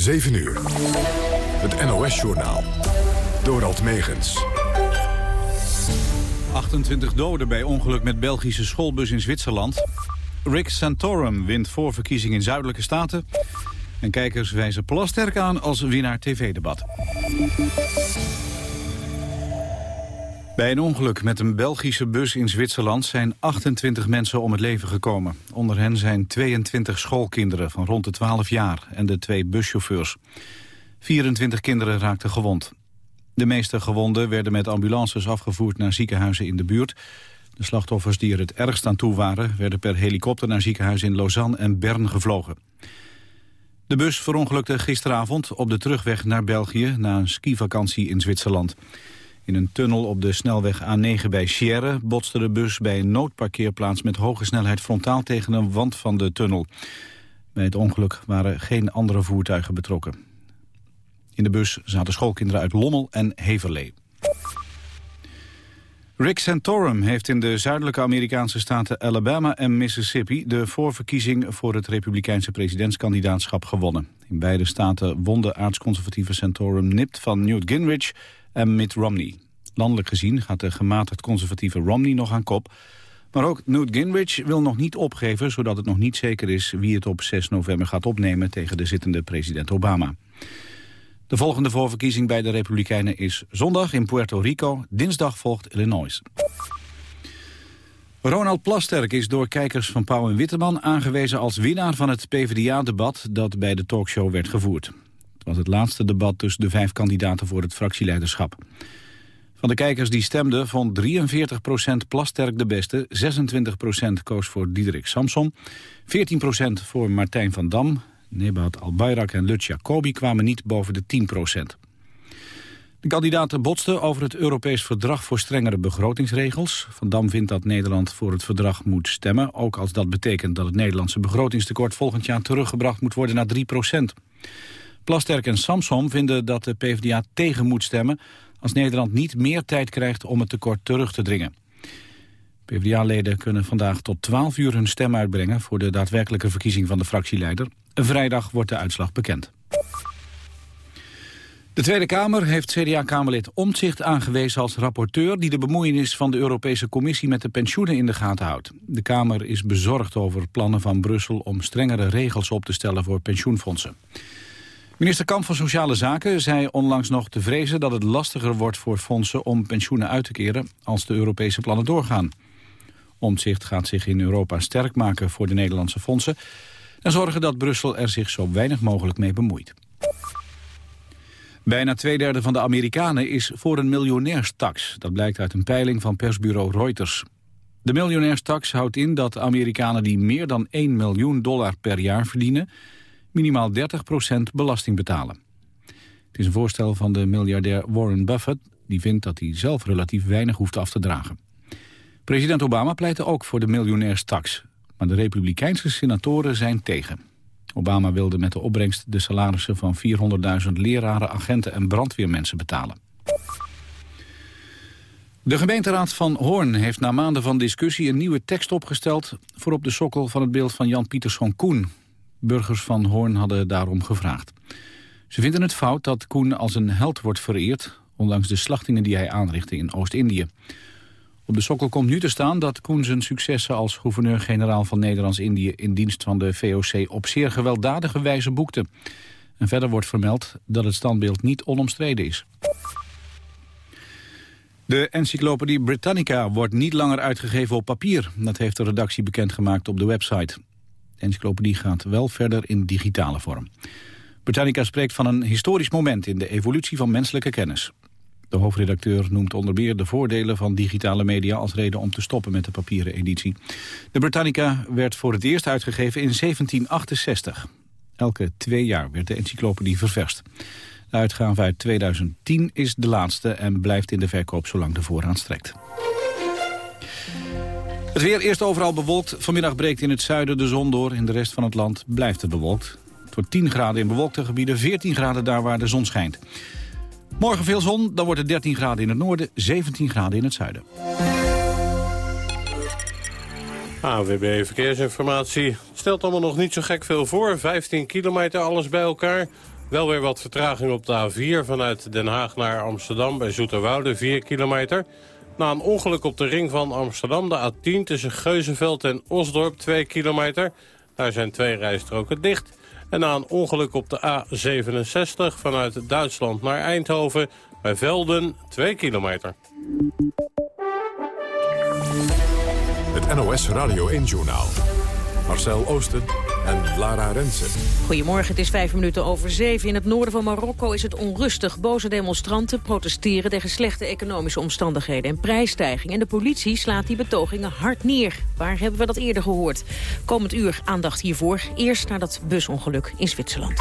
7 uur. Het NOS-journaal. Dorald Megens. 28 doden bij ongeluk met Belgische schoolbus in Zwitserland. Rick Santorum wint voorverkiezing in zuidelijke staten. En kijkers wijzen Plasterk aan als winnaar tv-debat. Bij een ongeluk met een Belgische bus in Zwitserland zijn 28 mensen om het leven gekomen. Onder hen zijn 22 schoolkinderen van rond de 12 jaar en de twee buschauffeurs. 24 kinderen raakten gewond. De meeste gewonden werden met ambulances afgevoerd naar ziekenhuizen in de buurt. De slachtoffers die er het ergst aan toe waren... werden per helikopter naar ziekenhuizen in Lausanne en Bern gevlogen. De bus verongelukte gisteravond op de terugweg naar België... na een skivakantie in Zwitserland. In een tunnel op de snelweg A9 bij Sierre botste de bus bij een noodparkeerplaats met hoge snelheid frontaal tegen een wand van de tunnel. Bij het ongeluk waren geen andere voertuigen betrokken. In de bus zaten schoolkinderen uit Lommel en Heverlee. Rick Santorum heeft in de zuidelijke Amerikaanse staten Alabama en Mississippi de voorverkiezing voor het republikeinse presidentskandidaatschap gewonnen. In beide staten won de aardsconservatieve Santorum nipt van Newt Gingrich en Mitt Romney. Landelijk gezien gaat de gematigd conservatieve Romney nog aan kop. Maar ook Newt Gingrich wil nog niet opgeven... zodat het nog niet zeker is wie het op 6 november gaat opnemen... tegen de zittende president Obama. De volgende voorverkiezing bij de Republikeinen is zondag in Puerto Rico. Dinsdag volgt Illinois. Ronald Plasterk is door kijkers van Pauw en Witteman aangewezen als winnaar van het PvdA-debat dat bij de talkshow werd gevoerd. Het was het laatste debat tussen de vijf kandidaten voor het fractieleiderschap. Van de kijkers die stemden vond 43% Plasterk de beste, 26% koos voor Diederik Samson, 14% voor Martijn van Dam, Nebat Albayrak en Lut Jacobi kwamen niet boven de 10% De kandidaten botsten over het Europees Verdrag voor strengere begrotingsregels. Van Dam vindt dat Nederland voor het verdrag moet stemmen... ook als dat betekent dat het Nederlandse begrotingstekort volgend jaar teruggebracht moet worden naar 3 Plasterk en Samsom vinden dat de PvdA tegen moet stemmen... als Nederland niet meer tijd krijgt om het tekort terug te dringen. PvdA-leden kunnen vandaag tot 12 uur hun stem uitbrengen... voor de daadwerkelijke verkiezing van de fractieleider. Vrijdag wordt de uitslag bekend. De Tweede Kamer heeft CDA-Kamerlid Omtzigt aangewezen als rapporteur... die de bemoeienis van de Europese Commissie met de pensioenen in de gaten houdt. De Kamer is bezorgd over plannen van Brussel om strengere regels op te stellen voor pensioenfondsen. Minister Kamp van Sociale Zaken zei onlangs nog te vrezen dat het lastiger wordt voor fondsen om pensioenen uit te keren als de Europese plannen doorgaan. Omtzigt gaat zich in Europa sterk maken voor de Nederlandse fondsen en zorgen dat Brussel er zich zo weinig mogelijk mee bemoeit. Bijna twee derde van de Amerikanen is voor een miljonairstax. Dat blijkt uit een peiling van persbureau Reuters. De miljonairstax houdt in dat Amerikanen die meer dan 1 miljoen dollar per jaar verdienen... minimaal 30% belasting betalen. Het is een voorstel van de miljardair Warren Buffett... die vindt dat hij zelf relatief weinig hoeft af te dragen. President Obama pleitte ook voor de miljonairstax. Maar de republikeinse senatoren zijn tegen. Obama wilde met de opbrengst de salarissen van 400.000 leraren, agenten en brandweermensen betalen. De gemeenteraad van Hoorn heeft na maanden van discussie een nieuwe tekst opgesteld voor op de sokkel van het beeld van Jan Pieterszoon Koen. Burgers van Hoorn hadden daarom gevraagd. Ze vinden het fout dat Koen als een held wordt vereerd, ondanks de slachtingen die hij aanrichtte in Oost-Indië. Op de sokkel komt nu te staan dat Koen zijn successen als gouverneur-generaal van Nederlands-Indië in dienst van de VOC op zeer gewelddadige wijze boekte. En verder wordt vermeld dat het standbeeld niet onomstreden is. De encyclopedie Britannica wordt niet langer uitgegeven op papier. Dat heeft de redactie bekendgemaakt op de website. De encyclopedie gaat wel verder in digitale vorm. Britannica spreekt van een historisch moment in de evolutie van menselijke kennis. De hoofdredacteur noemt onder meer de voordelen van digitale media als reden om te stoppen met de papieren editie. De Britannica werd voor het eerst uitgegeven in 1768. Elke twee jaar werd de encyclopedie ververst. De uitgave uit 2010 is de laatste en blijft in de verkoop zolang de voorraad strekt. Het weer eerst overal bewolkt. Vanmiddag breekt in het zuiden de zon door. In de rest van het land blijft het bewolkt. Het wordt 10 graden in bewolkte gebieden, 14 graden daar waar de zon schijnt. Morgen veel zon, dan wordt het 13 graden in het noorden, 17 graden in het zuiden. AWB Verkeersinformatie stelt allemaal nog niet zo gek veel voor. 15 kilometer, alles bij elkaar. Wel weer wat vertraging op de A4 vanuit Den Haag naar Amsterdam bij Zoeterwoude, 4 kilometer. Na een ongeluk op de ring van Amsterdam, de A10 tussen Geuzenveld en Osdorp, 2 kilometer. Daar zijn twee rijstroken dicht. En na een ongeluk op de A67 vanuit Duitsland naar Eindhoven bij Velden, 2 kilometer. Het NOS Radio 1-journaal. Marcel Oosten en Lara Rensen. Goedemorgen, het is vijf minuten over zeven. In het noorden van Marokko is het onrustig. Boze demonstranten protesteren tegen slechte economische omstandigheden en prijsstijging. En de politie slaat die betogingen hard neer. Waar hebben we dat eerder gehoord? Komend uur aandacht hiervoor. Eerst naar dat busongeluk in Zwitserland.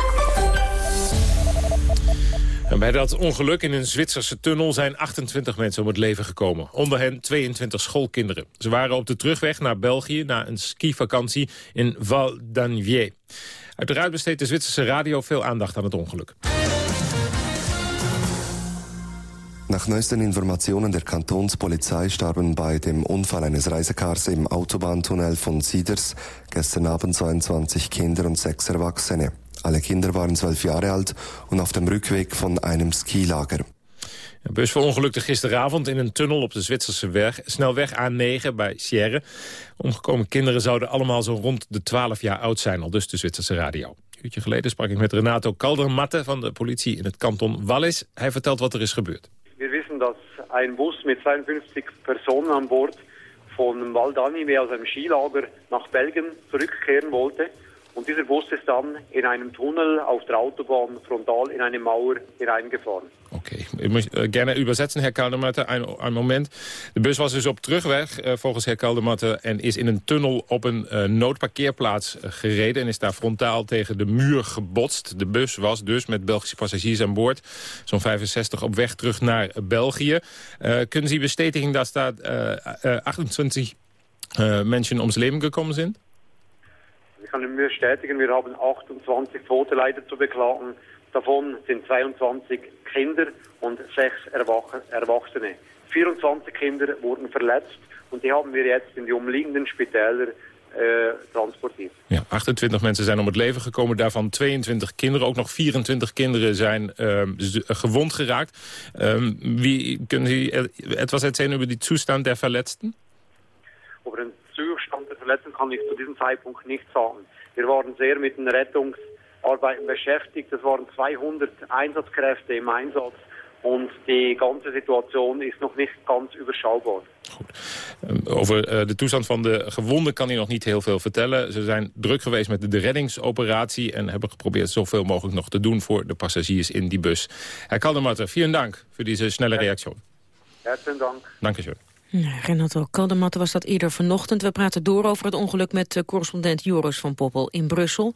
En bij dat ongeluk in een Zwitserse tunnel zijn 28 mensen om het leven gekomen. Onder hen 22 schoolkinderen. Ze waren op de terugweg naar België na een skivakantie in Val d'Anvier. Uiteraard besteedt de Zwitserse radio veel aandacht aan het ongeluk. Nach neuesten Informationen der Kantonspolizei starben bei dem Unfall eines Reisekars im Autobahntunnel von Sieders gestern Abend 22 Kinder und sechs Erwachsene. Alle Kinder waren zwölf Jahre alt und auf dem Rückweg von einem Skilager. Een bus verongelukte gisteravond in een tunnel op de Zwitserse weg, snelweg A9 bij Sierre. Omgekomen kinderen zouden allemaal zo rond de 12 jaar oud zijn, al dus de Zwitserse radio. Een uurtje geleden sprak ik met Renato Caldermatte van de politie in het kanton Wallis. Hij vertelt wat er is gebeurd. We wisten dat een bus met 52 personen aan boord van Valdani aus einem Skilager nach Belgien zurückkehren wollte. Und dieser Bus ist dann in einem Tunnel auf der Autobahn frontal in eine Mauer hineingefahren. Oké, ik moet uh, gerne übersetzen, Herr Kaldematte, een, moment. De bus was dus op terugweg, uh, volgens Herr Kaldematte... en is in een tunnel op een uh, noodparkeerplaats gereden... en is daar frontaal tegen de muur gebotst. De bus was dus met Belgische passagiers aan boord... zo'n 65 op weg terug naar België. kunnen Sie bestätigen dat daar 28 mensen ums leven gekomen zijn? Ich kann nur bestätigen, wir haben 28 Tote leider zu beklagen. Davon sind 22 Kinder und sechs Erwachsene. 24 Kinder wurden verletzt und die haben wir jetzt in die umliegenden Spitäler uh, transportiert. Ja, 28 mensen zijn om het leven gekomen, daarvan 22 kinderen. Ook nog 24 kinderen zijn uh, gewond geraakt. Uh, wie, kunnen Sie etwas erzählen über die Zustand der Verletzten? Over der Verletzten kann ich zu diesem Zeitpunkt nicht sagen. Wir waren sehr mit den Rettungsarbeiten beschäftigt. Es waren 200 Einsatzkräfte im Einsatz. Und die ganze Situation is nog niet ganz überschaubar. Goed. Over uh, de toestand van de gewonden kan hij nog niet heel veel vertellen. Ze zijn druk geweest met de reddingsoperatie... en hebben geprobeerd zoveel mogelijk nog te doen voor de passagiers in die bus. Herr Kaldermatter, vielen Dank voor deze snelle reactie. Hartelijk dank. Dank je ja, Renato Kaldematte was dat eerder vanochtend. We praten door over het ongeluk met uh, correspondent Joris van Poppel in Brussel.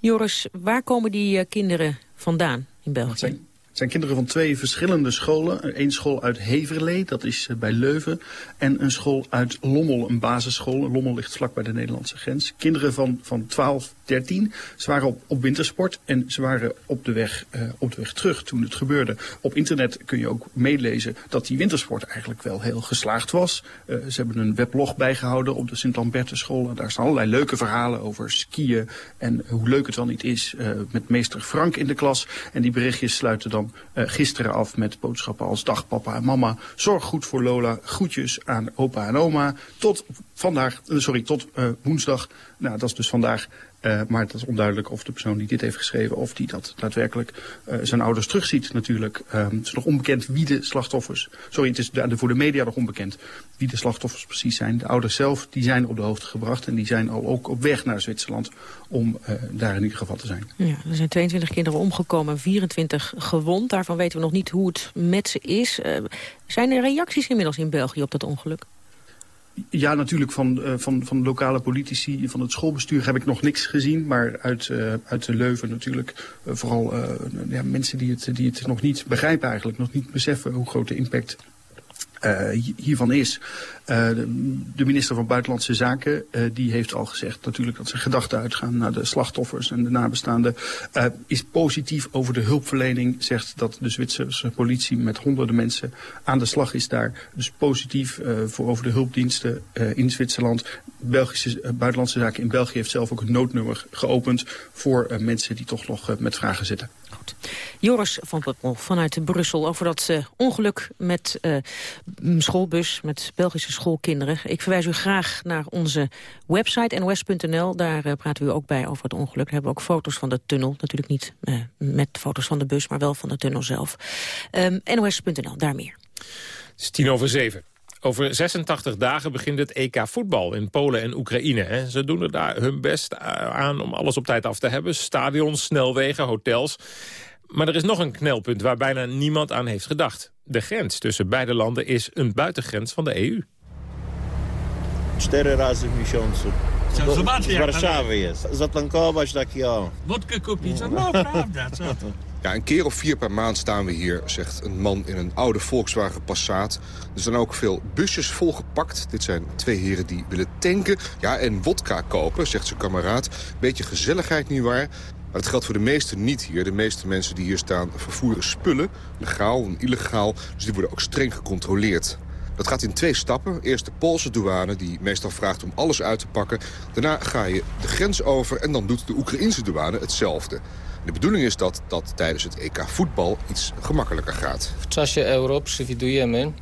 Joris, waar komen die uh, kinderen vandaan in België? Het zijn kinderen van twee verschillende scholen. Eén school uit Heverlee, dat is eh, bij Leuven. En een school uit Lommel, een basisschool. Lommel ligt vlak bij de Nederlandse grens. Kinderen van, van 12, 13. Ze waren op, op wintersport en ze waren op de, weg, uh, op de weg terug toen het gebeurde. Op internet kun je ook meelezen dat die wintersport eigenlijk wel heel geslaagd was. Uh, ze hebben een weblog bijgehouden op de Sint-Lambertusschool. Daar staan allerlei leuke verhalen over skiën en hoe leuk het wel niet is uh, met meester Frank in de klas. En die berichtjes sluiten dan gisteren af met boodschappen als dag papa en mama. Zorg goed voor Lola. Groetjes aan opa en oma. Tot vandaag, sorry, tot woensdag. Nou, dat is dus vandaag. Uh, maar het is onduidelijk of de persoon die dit heeft geschreven... of die dat daadwerkelijk uh, zijn ouders terugziet natuurlijk. Uh, het is nog onbekend wie de slachtoffers... Sorry, het is voor de media nog onbekend wie de slachtoffers precies zijn. De ouders zelf die zijn op de hoogte gebracht... en die zijn al ook op weg naar Zwitserland om daar in ieder geval te zijn. Ja, er zijn 22 kinderen omgekomen, 24 gewond. Daarvan weten we nog niet hoe het met ze is. zijn er reacties inmiddels in België op dat ongeluk? Ja, natuurlijk van, uh, van, van lokale politici, van het schoolbestuur heb ik nog niks gezien. Maar uit, uh, uit de Leuven natuurlijk uh, vooral ja, mensen die het, die het nog niet begrijpen eigenlijk. Nog niet beseffen hoe groot de impact hiervan is. de minister van Buitenlandse Zaken die heeft al gezegd natuurlijk dat zijn gedachten uitgaan naar de slachtoffers en de nabestaanden. is positief over de hulpverlening, zegt dat de Zwitserse politie met honderden mensen aan de slag is daar. Dus positief voor over de hulpdiensten in Zwitserland. Belgische Buitenlandse Zaken in België heeft zelf ook een noodnummer geopend voor mensen die toch nog met vragen zitten. Joris van Puppel vanuit Brussel over dat uh, ongeluk met uh, schoolbus, met Belgische schoolkinderen. Ik verwijs u graag naar onze website nos.nl. Daar uh, praten we ook bij over het ongeluk. We hebben ook foto's van de tunnel. Natuurlijk niet met foto's van de bus, maar wel van de tunnel zelf. Um, ehm, nos.nl, daar meer. Het is tien over zeven. Over 86 dagen begint het EK voetbal in Polen en Oekraïne. Hè. Ze doen er daar hun best aan om alles op tijd af te hebben. Stadions, snelwegen, hotels. Maar er is nog een knelpunt waar bijna niemand aan heeft gedacht. De grens tussen beide landen is een buitengrens van de EU. Cztery razy w miesiącu. Z Warszawy jest. Zatankować tak ja. Wodkę kupić? No prawda, co Ja, een keer of vier per maand staan we hier, zegt een man in een oude Volkswagen Passat. Er zijn ook veel busjes volgepakt. Dit zijn twee heren die willen tanken ja, en wodka kopen, zegt zijn kameraad. Beetje gezelligheid, nietwaar? Maar dat geldt voor de meesten niet hier. De meeste mensen die hier staan vervoeren spullen, legaal en illegaal. Dus die worden ook streng gecontroleerd. Dat gaat in twee stappen. Eerst de Poolse douane, die meestal vraagt om alles uit te pakken. Daarna ga je de grens over en dan doet de Oekraïnse douane hetzelfde. De bedoeling is dat dat tijdens het EK voetbal iets gemakkelijker gaat. W czasie euro przewidujemy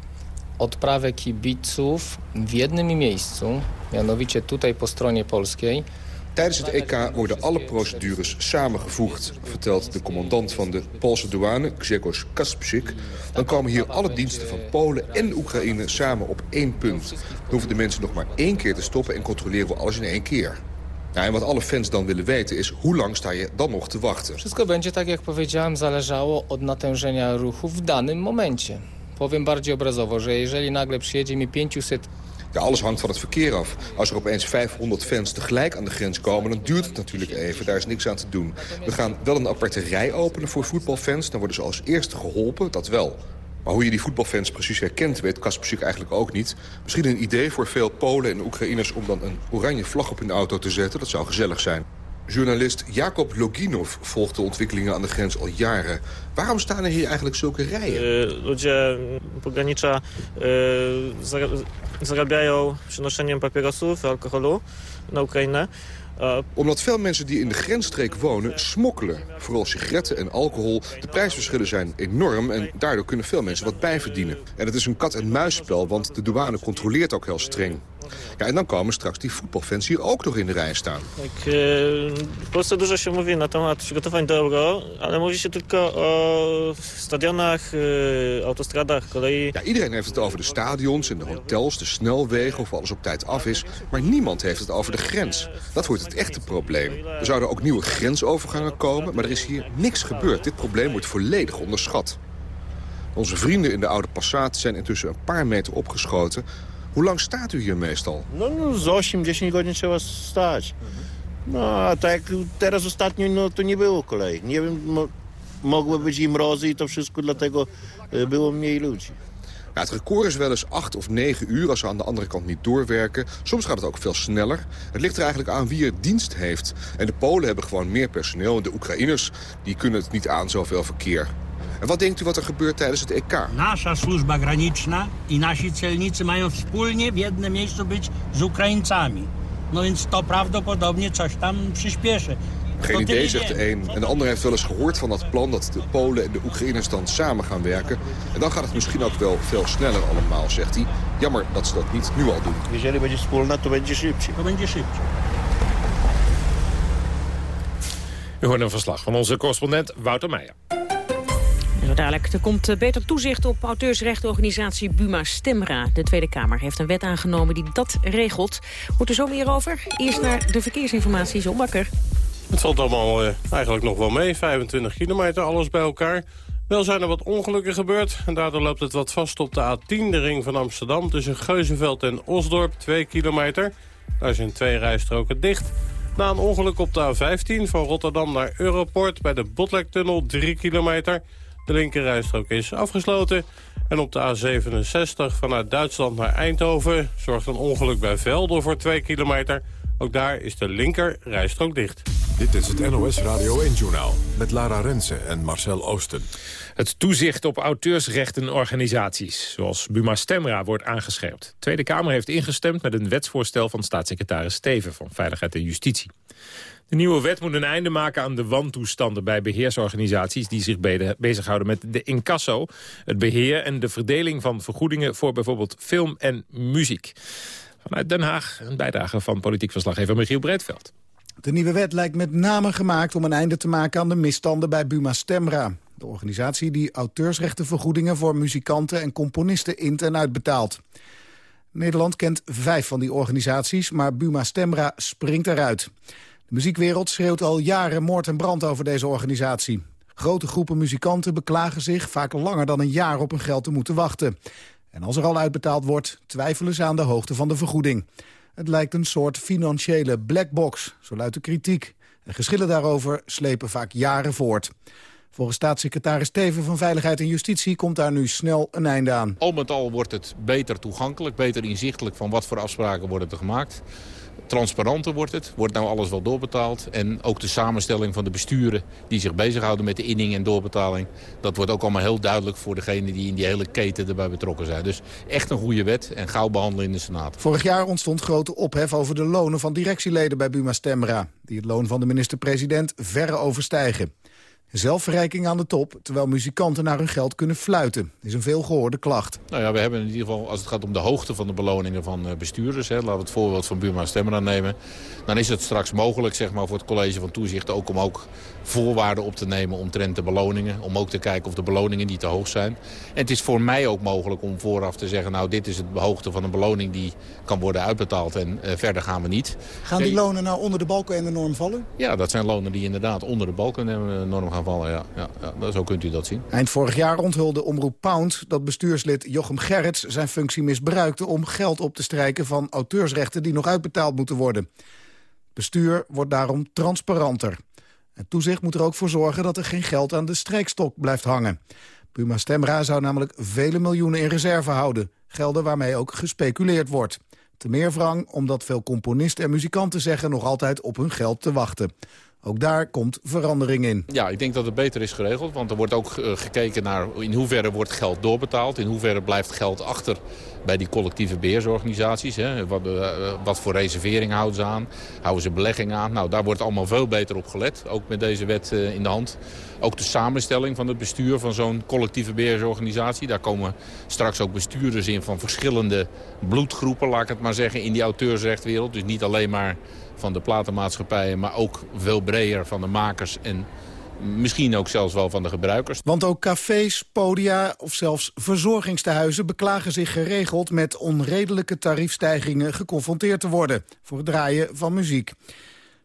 odprawę kibiców w jednym miejscu, mianowicie tutaj po stronie polskiej. Tijdens het EK worden alle procedures samengevoegd, vertelt de commandant van de Poolse douane, Grzegorz Kaspsik. Dan komen hier alle diensten van Polen en Oekraïne samen op één punt. Dan hoeven de mensen nog maar één keer te stoppen en controleren we alles in één keer. Ja, en wat alle fans dan willen weten is, hoe lang sta je dan nog te wachten? Wszystko będzie, tak jak powiedziałem, zależało od natężenia ruchu w danym momencie. Powiem bardziej obrazowo, że jeżeli nagle przyjedzie mi 500 ja, alles hangt van het verkeer af. Als er opeens 500 fans tegelijk aan de grens komen, dan duurt het natuurlijk even. Daar is niks aan te doen. We gaan wel een aparte rij openen voor voetbalfans. Dan worden ze als eerste geholpen, dat wel. Maar hoe je die voetbalfans precies herkent, weet Kaspersik eigenlijk ook niet. Misschien een idee voor veel Polen en Oekraïners om dan een oranje vlag op hun auto te zetten. Dat zou gezellig zijn. Journalist Jacob Loginov volgt de ontwikkelingen aan de grens al jaren. Waarom staan er hier eigenlijk zulke rijen? Uh, ludzie pogranicza uh, zarabiają przynoszeniem papierosów, alkoholu na Oekraïne. Uh, Omdat veel mensen die in de grensstreek wonen smokkelen. Vooral sigaretten en alcohol. De prijsverschillen zijn enorm en daardoor kunnen veel mensen wat bijverdienen. En het is een kat-en-muisspel, want de douane controleert ook heel streng. Ja, en dan komen straks die voetbalfans hier ook nog in de rij staan. Tak, w Polsce dużo się mówi na temat przygotowań do euro, ale mówi się tylko o stadionach, autostradach, kolei. Ja, iedereen heeft het over de stadions en de hotels, de snelwegen, of alles op tijd af is. Maar niemand heeft het over de grens. Dat wordt het echte probleem. Er zouden ook nieuwe grensovergangen komen, maar er is hier niks gebeurd. Dit probleem wordt volledig onderschat. Onze vrienden in de oude Passat zijn intussen een paar meter opgeschoten... Hoe lang staat u hier meestal? No, no z 8-10 godzin trzeba stać. No, a tak teraz ostatnio, no to nie było kolei. Nie wiem, mo mogły być i mrozy i to wszystko, dlatego było mniej ludzi. Ja, het record is wel eens 8 of 9 uur als ze aan de andere kant niet doorwerken. Soms gaat het ook veel sneller. Het ligt er eigenlijk aan wie er dienst heeft. En de Polen hebben gewoon meer personeel. En de Oekraïners die kunnen het niet aan zoveel verkeer. En wat denkt u wat er gebeurt tijdens het EK? Nasza służba graniczna i nasi celnicy mają wspólnie w jednym miejscu być z Ukraińcami. No więc to prawdopodobnie coś tam przyspieszy. Geen idee, zegt de een. En de ander heeft wel eens gehoord van dat plan dat de Polen en de Oekraïners dan samen gaan werken. En dan gaat het misschien ook wel veel sneller allemaal, zegt hij. Jammer dat ze dat niet nu al doen. Jeżeli będzie wspólna, to będzie szybciej. To będzie szybciej. U hoort een verslag van onze correspondent Wouter Meijer. Zo dadelijk. Er komt eh, beter toezicht op auteursrechtenorganisatie Buma Stemra. De Tweede Kamer heeft een wet aangenomen die dat regelt. Hoort er zo meer over? Eerst naar de verkeersinformatie, John Bakker. Het valt allemaal uh, eigenlijk nog wel mee. 25 kilometer, alles bij elkaar. Wel zijn er wat ongelukken gebeurd. En daardoor loopt het wat vast op de A10, de ring van Amsterdam... tussen Geuzenveld en Osdorp, 2 kilometer. Daar zijn twee rijstroken dicht. Na een ongeluk op de A15 van Rotterdam naar Europort... bij de Botlektunnel, 3 kilometer... De linkerrijstrook is afgesloten. En op de A67 vanuit Duitsland naar Eindhoven... zorgt een ongeluk bij Velden voor 2 kilometer. Ook daar is de linker rijstrook dicht. Dit is het NOS Radio 1-journaal met Lara Rensen en Marcel Oosten. Het toezicht op auteursrechtenorganisaties, zoals Buma Stemra, wordt aangescherpt. De Tweede Kamer heeft ingestemd met een wetsvoorstel van staatssecretaris Steven van Veiligheid en Justitie. De nieuwe wet moet een einde maken aan de wantoestanden bij beheersorganisaties die zich bezighouden met de incasso, het beheer en de verdeling van vergoedingen voor bijvoorbeeld film en muziek. Vanuit Den Haag een bijdrage van politiek verslaggever Michiel Breedveld. De nieuwe wet lijkt met name gemaakt om een einde te maken aan de misstanden bij Buma Stemra. De organisatie die auteursrechtenvergoedingen voor muzikanten en componisten int en uitbetaalt. Nederland kent vijf van die organisaties, maar Buma Stemra springt eruit. De muziekwereld schreeuwt al jaren moord en brand over deze organisatie. Grote groepen muzikanten beklagen zich vaak langer dan een jaar op hun geld te moeten wachten. En als er al uitbetaald wordt, twijfelen ze aan de hoogte van de vergoeding. Het lijkt een soort financiële blackbox, zo luidt de kritiek. En geschillen daarover slepen vaak jaren voort. Volgens staatssecretaris Teven van Veiligheid en Justitie komt daar nu snel een einde aan. Al met al wordt het beter toegankelijk, beter inzichtelijk van wat voor afspraken worden er gemaakt transparanter wordt het. Wordt nou alles wel doorbetaald. En ook de samenstelling van de besturen die zich bezighouden met de inning en doorbetaling. Dat wordt ook allemaal heel duidelijk voor degenen die in die hele keten erbij betrokken zijn. Dus echt een goede wet en gauw behandelen in de Senaat. Vorig jaar ontstond grote ophef over de lonen van directieleden bij Buma Stemra. Die het loon van de minister-president verre overstijgen. Zelfverrijking aan de top, terwijl muzikanten naar hun geld kunnen fluiten. is een veelgehoorde klacht. Nou ja, we hebben in ieder geval, als het gaat om de hoogte van de beloningen van eh, bestuurders... Hè, laten we het voorbeeld van Buma Stemmer nemen... dan is het straks mogelijk zeg maar, voor het college van toezicht ook om ook voorwaarden op te nemen omtrent de beloningen. Om ook te kijken of de beloningen niet te hoog zijn. En het is voor mij ook mogelijk om vooraf te zeggen... nou, dit is het hoogte van een beloning die kan worden uitbetaald en uh, verder gaan we niet. Gaan die lonen nou onder de balken en de norm vallen? Ja, dat zijn lonen die inderdaad onder de balken en de norm gaan vallen. Ja, ja, ja, zo kunt u dat zien. Eind vorig jaar onthulde Omroep Pound dat bestuurslid Jochem Gerrits... zijn functie misbruikte om geld op te strijken van auteursrechten... die nog uitbetaald moeten worden. Bestuur wordt daarom transparanter. Het toezicht moet er ook voor zorgen dat er geen geld aan de strijkstok blijft hangen. Buma Stemra zou namelijk vele miljoenen in reserve houden. Gelden waarmee ook gespeculeerd wordt. Te meer wrang omdat veel componisten en muzikanten zeggen nog altijd op hun geld te wachten. Ook daar komt verandering in. Ja, ik denk dat het beter is geregeld. Want er wordt ook eh, gekeken naar in hoeverre wordt geld doorbetaald. In hoeverre blijft geld achter bij die collectieve beheersorganisaties. Hè. Wat, uh, wat, voor reservering houden ze aan? Houden ze belegging aan? Nou, daar wordt allemaal veel beter op gelet. Ook met deze wet uh, in de hand. Ook de samenstelling van het bestuur van zo'n collectieve beheersorganisatie. Daar komen straks ook bestuurders in van verschillende bloedgroepen, laat ik het maar zeggen, in die auteursrechtwereld. Dus niet alleen maar van de platenmaatschappijen, maar ook veel breder van de makers en misschien ook zelfs wel van de gebruikers. Want ook cafés, podia of zelfs verzorgingstehuizen beklagen zich geregeld met onredelijke tariefstijgingen geconfronteerd te worden voor het draaien van muziek.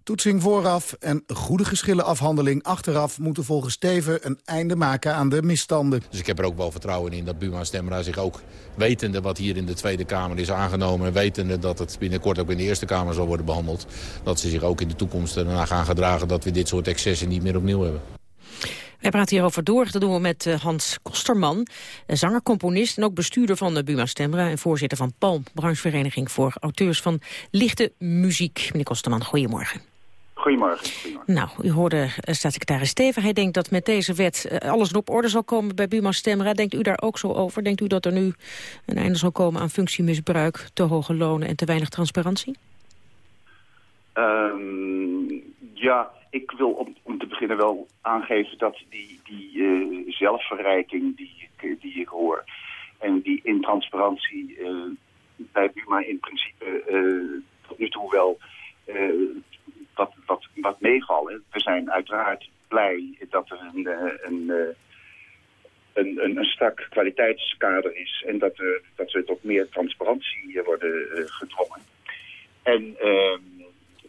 Toetsing vooraf en goede geschillenafhandeling achteraf... moeten volgens Steven een einde maken aan de misstanden. Dus ik heb er ook wel vertrouwen in dat Buma Stemra zich ook... wetende wat hier in de Tweede Kamer is aangenomen... en wetende dat het binnenkort ook in de Eerste Kamer zal worden behandeld... dat ze zich ook in de toekomst ernaar gaan gedragen... dat we dit soort excessen niet meer opnieuw hebben. Wij praten hierover door. Dat doen we met eh, Hans Kosterman, eh, zanger, componist... en ook bestuurder van de Buma Stemra... en voorzitter van PALM, branchevereniging voor auteurs van lichte muziek. Meneer Kosterman, goedemorgen. Goedemorgen. Nou, u hoorde uh, staatssecretaris Steven. Hij denkt dat met deze wet uh, alles op orde zal komen bij Buma Stemra. Denkt u daar ook zo over? Denkt u dat er nu een einde zal komen aan functiemisbruik... te hoge lonen en te weinig transparantie? Um, ja, ik wil om, om, te beginnen wel aangeven dat die, die uh, zelfverrijking die ik, die ik hoor... en die intransparantie bij Buma in principe tot nu toe wel wat, wat, wat. We zijn uiteraard blij dat er een, eh, een, eh, een, een, een strak kwaliteitskader is en dat, er, dat we tot meer transparantie worden gedwongen. En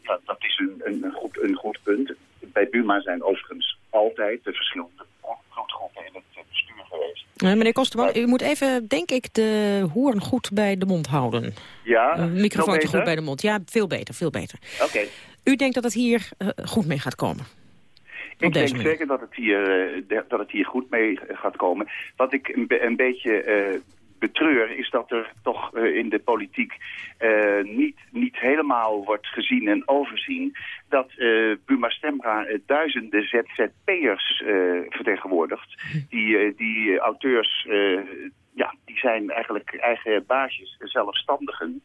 dat, dat is een, een, goed, een goed punt. Bij Buma zijn overigens altijd de verschillende bloedgroepen in het bestuur geweest. meneer Kosterman, u moet even, denk ik, de hoorn goed bij de mond houden. Ja, Een microfoontje goed bij de mond. Ja, veel beter, veel beter. Oké. U denkt dat het hier uh, goed mee gaat komen? Ik denk manier. zeker dat het, hier, eh, dat het hier goed mee gaat komen. Wat ik een, be- een beetje eh, betreur is dat er toch eh, in de politiek eh, niet, niet helemaal wordt gezien en overzien dat eh Buma Stemra duizenden ZZP'ers vertegenwoordigt. Die, die auteurs, ja, die zijn eigenlijk eigen baasjes, zelfstandigen.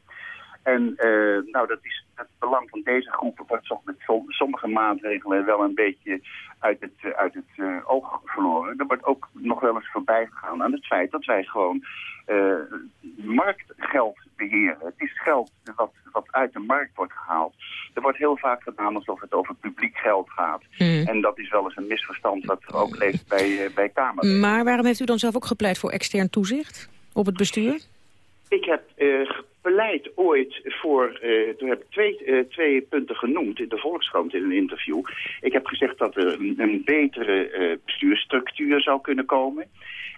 En eh, nou, dat is het belang van deze groepen wordt toch met som- sommige maatregelen wel een beetje uit het, eh, uit het eh, oog verloren. Er wordt ook nog wel eens voorbij gegaan aan het feit dat wij gewoon marktgeld beheren. Het is geld wat, wat uit de markt wordt gehaald. Er wordt heel vaak gedaan alsof het over publiek geld gaat. Hmm. En dat is wel eens een misverstand wat er ook leeft bij, bij Kamerleden. Maar waarom heeft u dan zelf ook gepleit voor extern toezicht op het bestuur? Ik heb eh, gepleit ooit voor, eh, toen heb ik twee, eh, twee punten genoemd in de Volkskrant in een interview. Ik heb gezegd dat er een, betere eh, bestuursstructuur zou kunnen komen.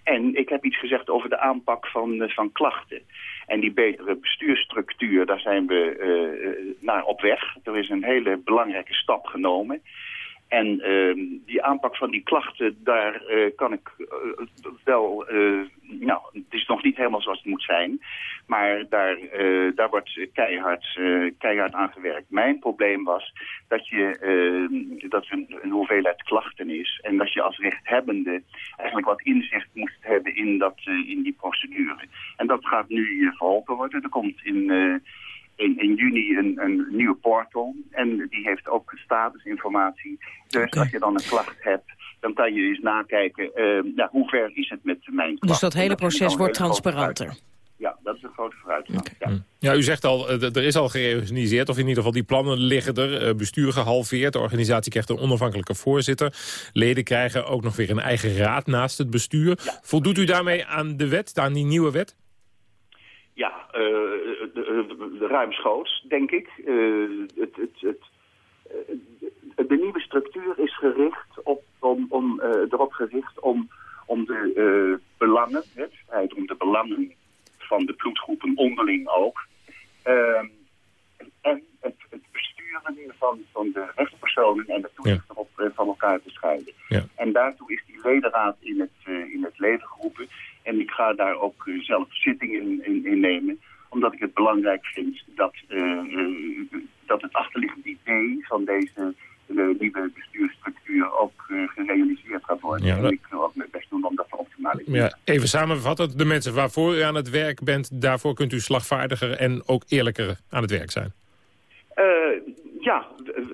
En ik heb iets gezegd over de aanpak van, van klachten. En die betere bestuursstructuur, daar zijn we naar op weg. Er is een hele belangrijke stap genomen. En ehm, die aanpak van die klachten, daar kan ik wel... nou, het is nog niet helemaal zoals het moet zijn. Maar daar, eh, daar wordt keihard, keihard aan gewerkt. Mijn probleem was dat, je, eh, dat er een, een hoeveelheid klachten is. En dat je als rechthebbende eigenlijk wat inzicht moest hebben in, dat, in die procedure. En dat gaat nu verholpen worden. Er komt in... in, in juni een, een nieuwe portal. En die heeft ook statusinformatie. Dus als je dan een klacht hebt, dan kan je eens nakijken... nou, hoe ver is het met mijn klacht. Dus dat hele proces wordt transparanter. Ja, dat is een grote vooruitgang. Ja. Ja, u zegt al, eh, er is al gereorganiseerd, of in ieder geval die plannen liggen er. Eh, Bestuur gehalveerd, de organisatie krijgt een onafhankelijke voorzitter. Leden krijgen ook nog weer een eigen raad naast het bestuur. Voldoet u daarmee aan de wet, aan die nieuwe wet? Ja, eh, de, de- de ruimschoots, denk ik. Eh, het, het, het, eh, de nieuwe structuur is gericht op, om, om, eh, erop gericht om, om de eh, belangen, hè, om de belangen van de bloedgroepen onderling ook. Ehm, en het, het besturen van, van de rechtspersonen en de toezicht erop eh, van elkaar te scheiden. Ja. En daartoe is die ledenraad in het, eh, in het leven geroepen. En ik ga daar ook eh, zelf zittingen in, in, in nemen. Omdat ik het belangrijk vind dat, dat het achterliggende idee van deze nieuwe bestuursstructuur ook eh, gerealiseerd gaat worden. Ja, en dat- ik wil ook mijn best doen om dat te optimaliseren. Ja, even samenvatten, de mensen waarvoor u aan het werk bent... daarvoor kunt u slagvaardiger en ook eerlijker aan het werk zijn. Eh, ja,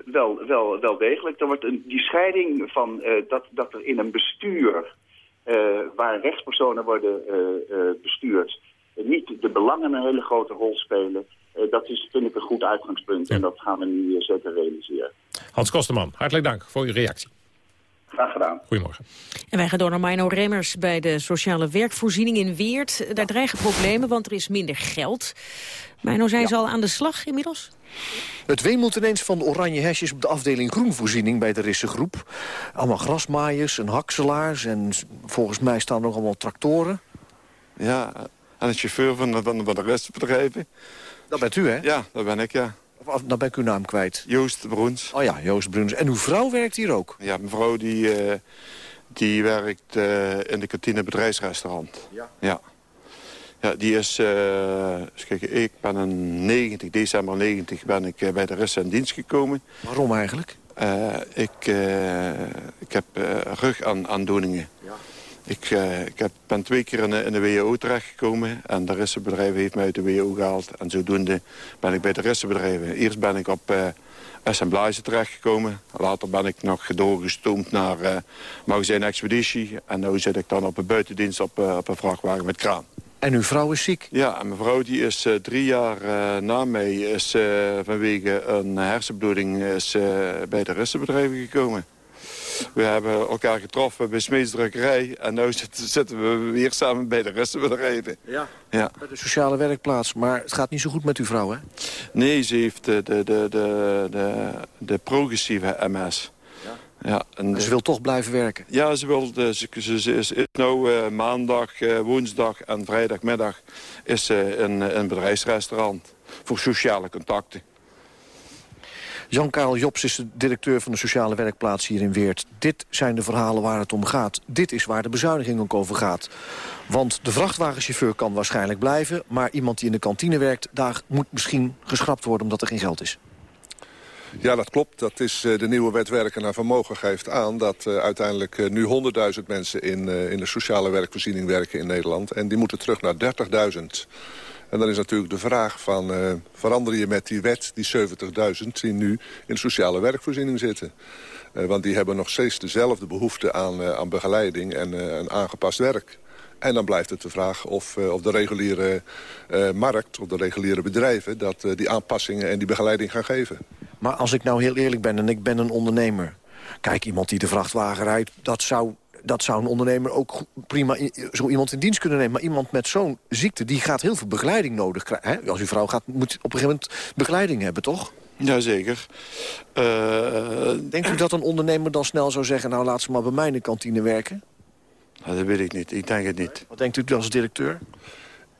wel, wel, wel degelijk. Er wordt een, die scheiding van eh, dat, dat er in een bestuur eh, waar rechtspersonen worden eh, eh, bestuurd, eh, niet de belangen een hele grote rol spelen. Eh, dat is, vind ik, een goed uitgangspunt. En dat gaan we nu eh, zeker realiseren. Hans Kosterman, hartelijk dank voor uw reactie. Graag gedaan. Goedemorgen. En wij gaan door naar Mino Remmers bij de sociale werkvoorziening in Weert. Daar dreigen problemen, want er is minder geld. Mino, zijn ze al aan de slag inmiddels? Het wemelt ineens van oranje hesjes op de afdeling groenvoorziening bij de Risse Groep. Allemaal grasmaaiers en hakselaars en volgens mij staan er ook allemaal tractoren. Ja, en het chauffeur van, de- van, van de restbedrijven. Dat bent u, hè? Ja, dat ben ik, ja. Of, dan ben ik uw naam kwijt. Joost Broens. Oh ja, Joost Bruns. En uw vrouw werkt hier ook? Ja, mevrouw die, eh, die werkt eh, in de kantine bedrijfsrestaurant. Ja. Ja. Ja, die is, eh, ik ben in 90, december 90 ben ik bij de Risse in dienst gekomen. Waarom eigenlijk? Ik, ik heb eh, rugaandoeningen. Ja. Ik, eh, ik heb, ben twee keer in de, in de WO terechtgekomen. En de Rissenbedrijf heeft mij uit de WO gehaald. En zodoende ben ik bij de Rissenbedrijven. Eerst ben ik op eh assemblage terechtgekomen. Later ben ik nog doorgestoomd naar eh magazijn Expeditie. En nu zit ik dan op een buitendienst op, op een vrachtwagen met kraan. En uw vrouw is ziek? Ja, en mijn vrouw die is drie jaar na mij is, vanwege een hersenbloeding is, bij de Rissenbedrijven gekomen. We hebben elkaar getroffen bij Smeesdrukkerij en nu zitten, we weer samen bij de Rissenbedrijven. Ja. Ja. Bij de sociale werkplaats. Maar het gaat niet zo goed met uw vrouw, hè? Nee, ze heeft de, de, de, de, de, de progressieve MS. Ja, en Maar ze wil toch blijven werken? Ja, ze, wil, de, ze, ze, ze is, nou eh, maandag, eh, woensdag en vrijdagmiddag is ze in, in een bedrijfsrestaurant voor sociale contacten. Jan-Karel Jops is de directeur van de sociale werkplaats hier in Weert. Dit zijn de verhalen waar het om gaat. Dit is waar de bezuiniging ook over gaat. Want de vrachtwagenchauffeur kan waarschijnlijk blijven... maar iemand die in de kantine werkt, daar moet misschien geschrapt worden... omdat er geen geld is. Ja, dat klopt. Dat is uh, de nieuwe wet werken naar vermogen geeft aan... dat uh, uiteindelijk uh, nu 100.000 mensen in, in de sociale werkvoorziening werken in Nederland. En die moeten terug naar 30.000. En dan is natuurlijk de vraag van... verander je met die wet die 70.000 die nu in sociale werkvoorziening zitten? want die hebben nog steeds dezelfde behoefte aan, aan begeleiding en, en aangepast werk. En dan blijft het de vraag of, uh, of de reguliere uh, markt, of de reguliere bedrijven... dat uh, die aanpassingen en die begeleiding gaan geven. Maar als ik nou heel eerlijk ben en ik ben een ondernemer... kijk, iemand die de vrachtwagen rijdt, dat zou, dat zou een ondernemer ook prima zo iemand in dienst kunnen nemen. Maar iemand met zo'n ziekte, die gaat heel veel begeleiding nodig krijgen. Als uw vrouw gaat, moet op een gegeven moment begeleiding hebben, toch? Jazeker. Uh, Denkt u dat een ondernemer dan snel zou zeggen... nou, laat ze maar bij mij in de kantine werken? Nou, dat weet ik niet. Ik denk het niet. Wat denkt u als directeur?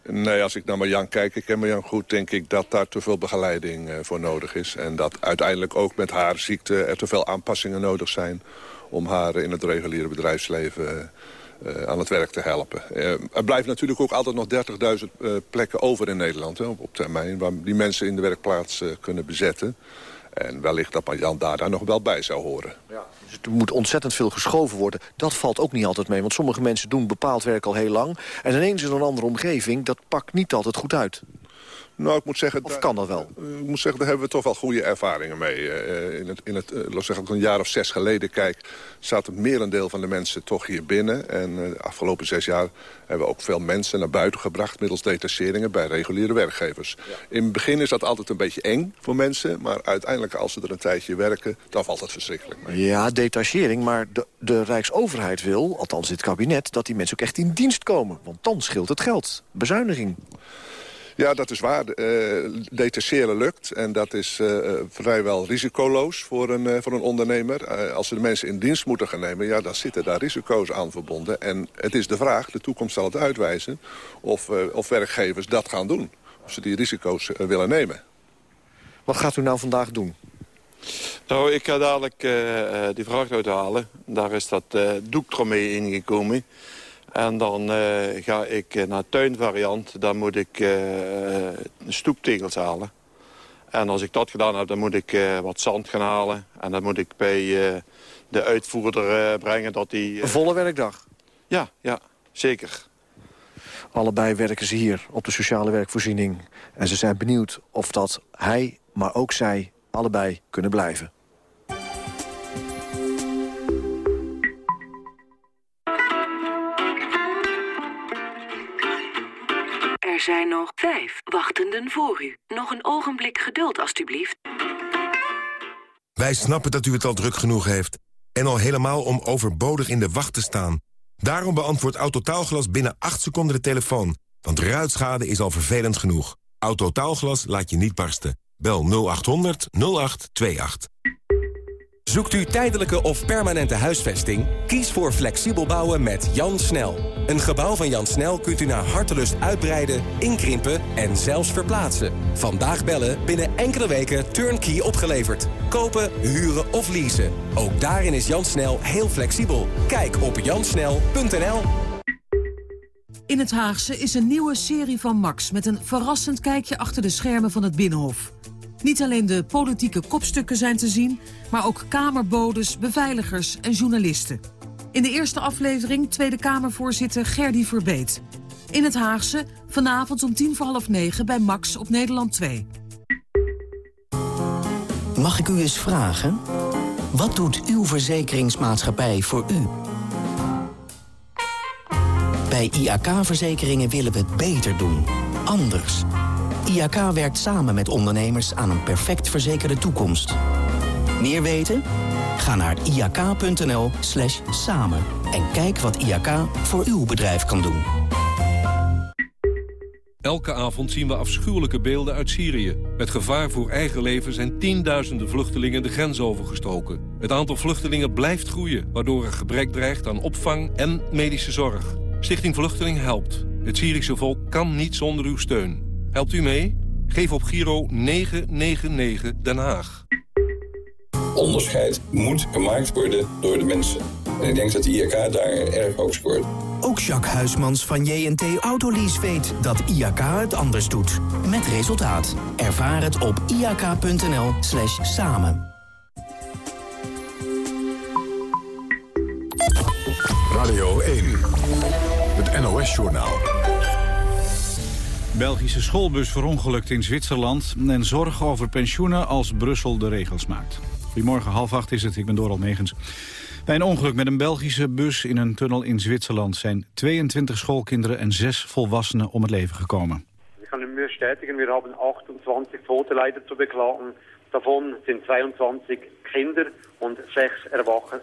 Nee, als ik naar Marjan kijk, ik ken Marjan goed... denk ik dat daar te veel begeleiding uh, voor nodig is. En dat uiteindelijk ook met haar ziekte er te veel aanpassingen nodig zijn... om haar in het reguliere bedrijfsleven uh, aan het werk te helpen. Uh, er blijft natuurlijk ook altijd nog 30.000 plekken over in Nederland... Op, termijn, waar die mensen in de werkplaats kunnen bezetten. En wellicht dat Marjan daar, daar nog wel bij zou horen. Ja. Dus er moet ontzettend veel geschoven worden. Dat valt ook niet altijd mee, want sommige mensen doen bepaald werk al heel lang... en ineens in een andere omgeving, dat pakt niet altijd goed uit. Nou, ik moet zeggen... Of kan dat wel? Ik moet zeggen, daar hebben we toch wel goede ervaringen mee. Uh, in het, in het, uh, laat zeggen, een jaar of zes geleden kijk... zat het merendeel van de mensen toch hier binnen. En uh, de afgelopen zes jaar hebben we ook veel mensen naar buiten gebracht... middels detacheringen bij reguliere werkgevers. Ja. In het begin is dat altijd een beetje eng voor mensen... maar uiteindelijk als ze er een tijdje werken... dan valt het verschrikkelijk mee. Ja, detachering, maar de, de Rijksoverheid wil, althans dit kabinet... dat die mensen ook echt in dienst komen. Want dan scheelt het geld. Bezuiniging. Ja, dat is waar. Uh, detacheren lukt. En dat is uh, vrijwel risicoloos voor een, uh, voor een ondernemer. Uh, als ze de mensen in dienst moeten gaan nemen... ja, dan zitten daar risico's aan verbonden. En het is de vraag, de toekomst zal het uitwijzen... of, of werkgevers dat gaan doen. Of ze die risico's willen nemen. Wat gaat u nou vandaag doen? Nou, ik ga dadelijk die vrachtauto halen. Daar is dat doek mee ingekomen. En dan uh, ga ik naar tuinvariant. Dan moet ik uh, stoeptegels halen. En als ik dat gedaan heb, dan moet ik wat zand gaan halen. En dan moet ik bij de uitvoerder brengen dat die... Een volle werkdag? Ja, ja, zeker. Allebei werken ze hier op de sociale werkvoorziening. En ze zijn benieuwd of dat hij, maar ook zij, allebei kunnen blijven. Zijn nog vijf wachtenden voor u. Nog een ogenblik geduld, alstublieft. Wij snappen dat u het al druk genoeg heeft. En al helemaal om overbodig in de wacht te staan. Daarom beantwoordt Autotaalglas binnen 8 seconden de telefoon. Want ruitschade is al vervelend genoeg. Autotaalglas laat je niet barsten. Bel 0800 0828. Zoekt u tijdelijke of permanente huisvesting? Kies voor flexibel bouwen met Jan Snel. Een gebouw van Jan Snel kunt u naar hartelust uitbreiden, inkrimpen en zelfs verplaatsen. Vandaag bellen, binnen enkele weken turnkey opgeleverd. Kopen, huren of leasen. Ook daarin is Jan Snel heel flexibel. Kijk op jansnel.nl In het Haagse is een nieuwe serie van Max... met een verrassend kijkje achter de schermen van het Binnenhof. Niet alleen de politieke kopstukken zijn te zien... maar ook kamerbodes, beveiligers en journalisten. In de eerste aflevering Tweede Kamervoorzitter Gerdy Verbeet. In het Haagse, vanavond om tien voor half negen bij Max op Nederland 2. Mag ik u eens vragen? Wat doet uw verzekeringsmaatschappij voor u? Bij IAK-verzekeringen willen we het beter doen. Anders. IAK werkt samen met ondernemers aan een perfect verzekerde toekomst. Meer weten? Ga naar iak.nl slash samen en kijk wat IAK voor uw bedrijf kan doen. Elke avond zien we afschuwelijke beelden uit Syrië. Met gevaar voor eigen leven zijn tienduizenden vluchtelingen de grens overgestoken. Het aantal vluchtelingen blijft groeien, waardoor er gebrek dreigt aan opvang en medische zorg. Stichting Vluchteling helpt. Het Syrische volk kan niet zonder uw steun. Helpt u mee? Geef op Giro 999 Den Haag. onderscheid moet gemaakt worden door de mensen. En ik denk dat de IAK daar erg hoog scoort. Ook Jacques Huismans van JNT Autolease weet dat IAK het anders doet. Met resultaat. Ervaar het op iak.nl slash samen. Radio 1, het NOS-journaal. Belgische schoolbus verongelukt in Zwitserland... en zorg over pensioenen als Brussel de regels maakt. Goedemorgen, half acht is het, ik ben Doral Megens. Bij een ongeluk met een Belgische bus in een tunnel in Zwitserland... zijn 22 schoolkinderen en 6 volwassenen om het leven gekomen. Ik kan u bestätigen, we hebben 28 Tote leider te beklagen. Daarvan zijn 22 Kinder en 6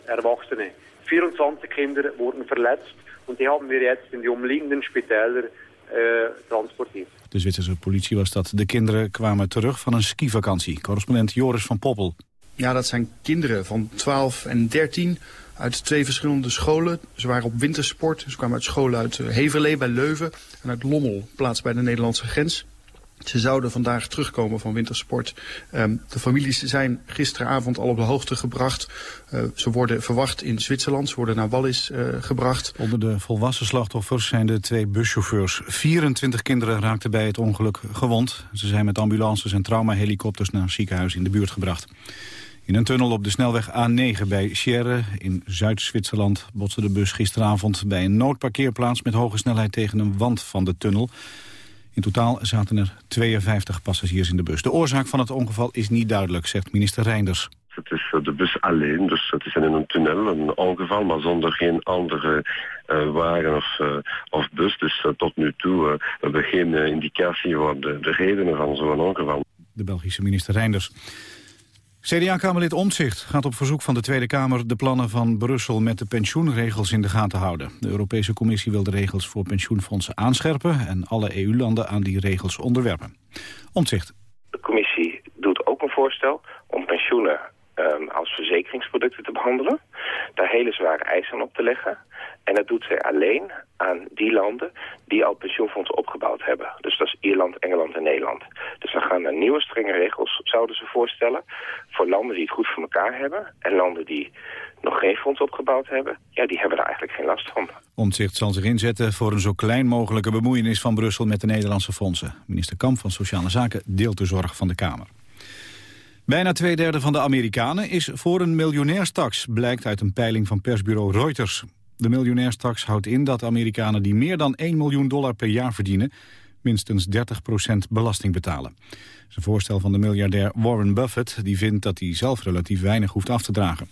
Erwachsene. 24 kinderen worden verletzt en die hebben we jetzt in die omliegenden Spitäler uh, transportiert. De Zwitserse politie was dat. De kinderen kwamen terug van een skivakantie. Correspondent Joris van Poppel. Ja, dat zijn kinderen van 12 en 13 uit twee verschillende scholen. Ze waren op wintersport. Ze kwamen uit scholen uit Heverlee bij Leuven en uit Lommel, plaats bij de Nederlandse grens. Ze zouden vandaag terugkomen van wintersport. Um, de families zijn gisteravond al op de hoogte gebracht. Uh, ze worden verwacht in Zwitserland. Ze worden naar Wallis uh, gebracht. Onder de volwassen slachtoffers zijn de twee buschauffeurs. 24 kinderen raakten bij het ongeluk gewond. Ze zijn met ambulances en traumahelikopters naar een ziekenhuis in de buurt gebracht. In een tunnel op de snelweg A9 bij Sierre in Zuid-Zwitserland... botste de bus gisteravond bij een noodparkeerplaats... met hoge snelheid tegen een wand van de tunnel. In totaal zaten er 52 passagiers in de bus. De oorzaak van het ongeval is niet duidelijk, zegt minister Reinders. Het is de bus alleen, dus het is in een tunnel, een ongeval, maar zonder geen andere uh, wagen of, uh, of bus. Dus uh, tot nu toe hebben we geen indicatie voor de, de redenen van zo'n ongeval. De Belgische minister Reinders. CDA-kamerlid Omtzigt gaat op verzoek van de Tweede Kamer de plannen van Brussel met de pensioenregels in de gaten houden. De Europese Commissie wil de regels voor pensioenfondsen aanscherpen en alle EU-landen aan die regels onderwerpen. Omtzigt. De Commissie doet ook een voorstel om pensioenen um, als verzekeringsproducten te behandelen, daar hele zware eisen op te leggen. En dat doet zij alleen aan die landen die al pensioenfondsen opgebouwd hebben. Dus dat is Ierland, Engeland en Nederland. Dus dan gaan er nieuwe strenge regels, zouden ze voorstellen... voor landen die het goed voor elkaar hebben. En landen die nog geen fonds opgebouwd hebben... ja, die hebben daar eigenlijk geen last van. Omtzigt zal zich inzetten voor een zo klein mogelijke bemoeienis van Brussel... met de Nederlandse fondsen. Minister Kamp van Sociale Zaken deelt de zorg van de Kamer. Bijna twee derde van de Amerikanen is voor een miljonairstaks... blijkt uit een peiling van persbureau Reuters. De miljonairstaks houdt in dat Amerikanen die meer dan 1 miljoen dollar per jaar verdienen... minstens 30% belasting betalen. Dat is een voorstel van de miljardair Warren Buffett... die vindt dat hij zelf relatief weinig hoeft af te dragen.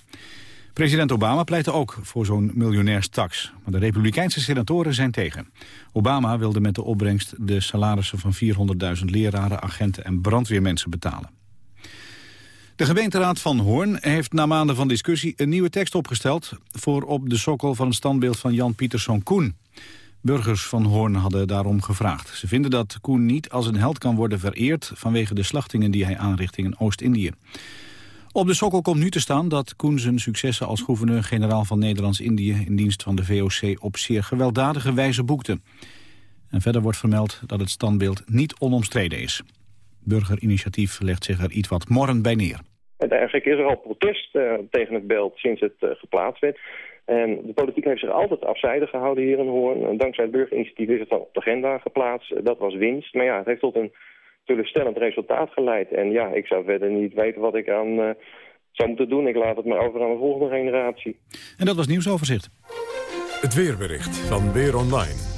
President Obama pleitte ook voor zo'n miljonairstaks. Maar de republikeinse senatoren zijn tegen. Obama wilde met de opbrengst de salarissen van 400.000 leraren, agenten en brandweermensen betalen. De gemeenteraad van Hoorn heeft na maanden van discussie een nieuwe tekst opgesteld... voor op de sokkel van het standbeeld van Jan Pieterszoon Koen. Burgers van Hoorn hadden daarom gevraagd. Ze vinden dat Koen niet als een held kan worden vereerd... vanwege de slachtingen die hij aanricht in Oost-Indië. Op de sokkel komt nu te staan dat Koen zijn successen als gouverneur-generaal van Nederlands-Indië... in dienst van de VOC op zeer gewelddadige wijze boekte. En verder wordt vermeld dat het standbeeld niet onomstreden is. Burgerinitiatief legt zich er iets wat morrend bij neer. Eigenlijk is er al protest uh, tegen het beeld sinds het uh, geplaatst werd. En de politiek heeft zich altijd afzijdig gehouden hier in Hoorn. En dankzij het burgerinitiatief is het dan op de agenda geplaatst. Dat was winst. Maar ja, het heeft tot een teleurstellend resultaat geleid. En ja, ik zou verder niet weten wat ik aan uh, zou moeten doen. Ik laat het maar over aan de volgende generatie. En dat was nieuwsoverzicht. Het weerbericht van Weer Online.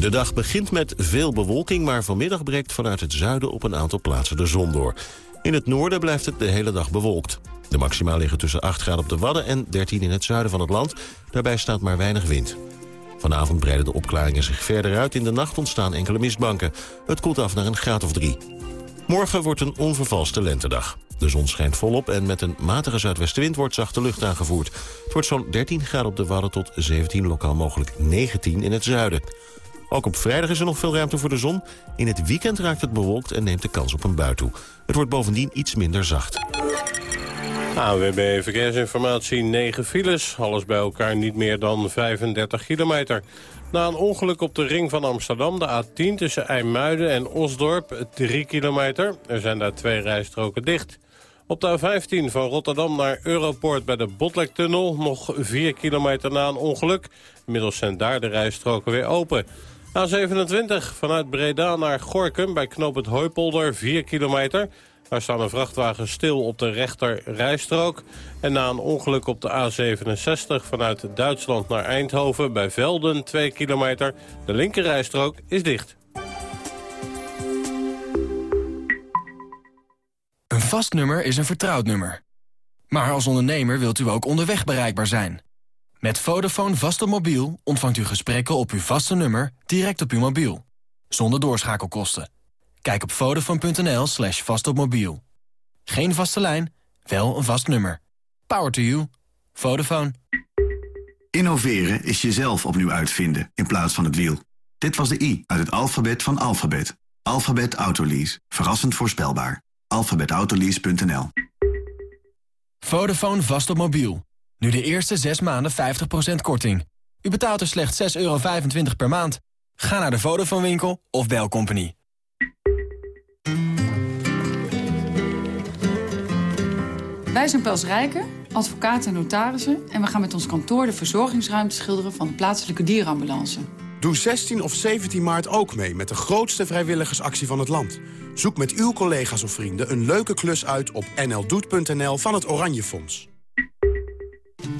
De dag begint met veel bewolking, maar vanmiddag breekt vanuit het zuiden op een aantal plaatsen de zon door. In het noorden blijft het de hele dag bewolkt. De maxima liggen tussen 8 graden op de Wadden en 13 in het zuiden van het land. Daarbij staat maar weinig wind. Vanavond breiden de opklaringen zich verder uit. In de nacht ontstaan enkele mistbanken. Het koelt af naar een graad of drie. Morgen wordt een onvervalste lentedag. De zon schijnt volop en met een matige zuidwestenwind wordt zachte lucht aangevoerd. Het wordt zo'n 13 graden op de Wadden tot 17 lokaal mogelijk 19 in het zuiden. Ook op vrijdag is er nog veel ruimte voor de zon. In het weekend raakt het bewolkt en neemt de kans op een bui toe. Het wordt bovendien iets minder zacht. ANWB Verkeersinformatie, 9 files. Alles bij elkaar niet meer dan 35 kilometer. Na een ongeluk op de ring van Amsterdam, de A10 tussen IJmuiden en Osdorp, 3 kilometer. Er zijn daar twee rijstroken dicht. Op de A15 van Rotterdam naar Europoort bij de Botlektunnel... nog 4 kilometer na een ongeluk. Inmiddels zijn daar de rijstroken weer open. A27 vanuit Breda naar Gorkum bij knoop het Hooipolder 4 kilometer. Daar staan een vrachtwagen stil op de rechter rijstrook. En na een ongeluk op de A67 vanuit Duitsland naar Eindhoven bij Velden 2 kilometer. De linkerrijstrook is dicht. Een vast nummer is een vertrouwd nummer. Maar als ondernemer wilt u ook onderweg bereikbaar zijn. Met Vodafone vast op mobiel ontvangt u gesprekken op uw vaste nummer direct op uw mobiel. Zonder doorschakelkosten. Kijk op vodafone.nl slash vastopmobiel. Geen vaste lijn, wel een vast nummer. Power to you. Vodafone. Innoveren is jezelf opnieuw uitvinden in plaats van het wiel. Dit was de I uit het alfabet van alfabet. Alphabet Autolease. Verrassend voorspelbaar. alphabetautolease.nl Vodafone vast op mobiel. Nu de eerste 6 maanden 50% korting. U betaalt er slechts 6,25 euro per maand. Ga naar de Vodafone winkel of bel Company. Wij zijn Pels Rijken, advocaten en notarissen... en we gaan met ons kantoor de verzorgingsruimte schilderen... van de plaatselijke dierenambulance. Doe 16 of 17 maart ook mee met de grootste vrijwilligersactie van het land. Zoek met uw collega's of vrienden een leuke klus uit op nldoet.nl van het Oranje Fonds.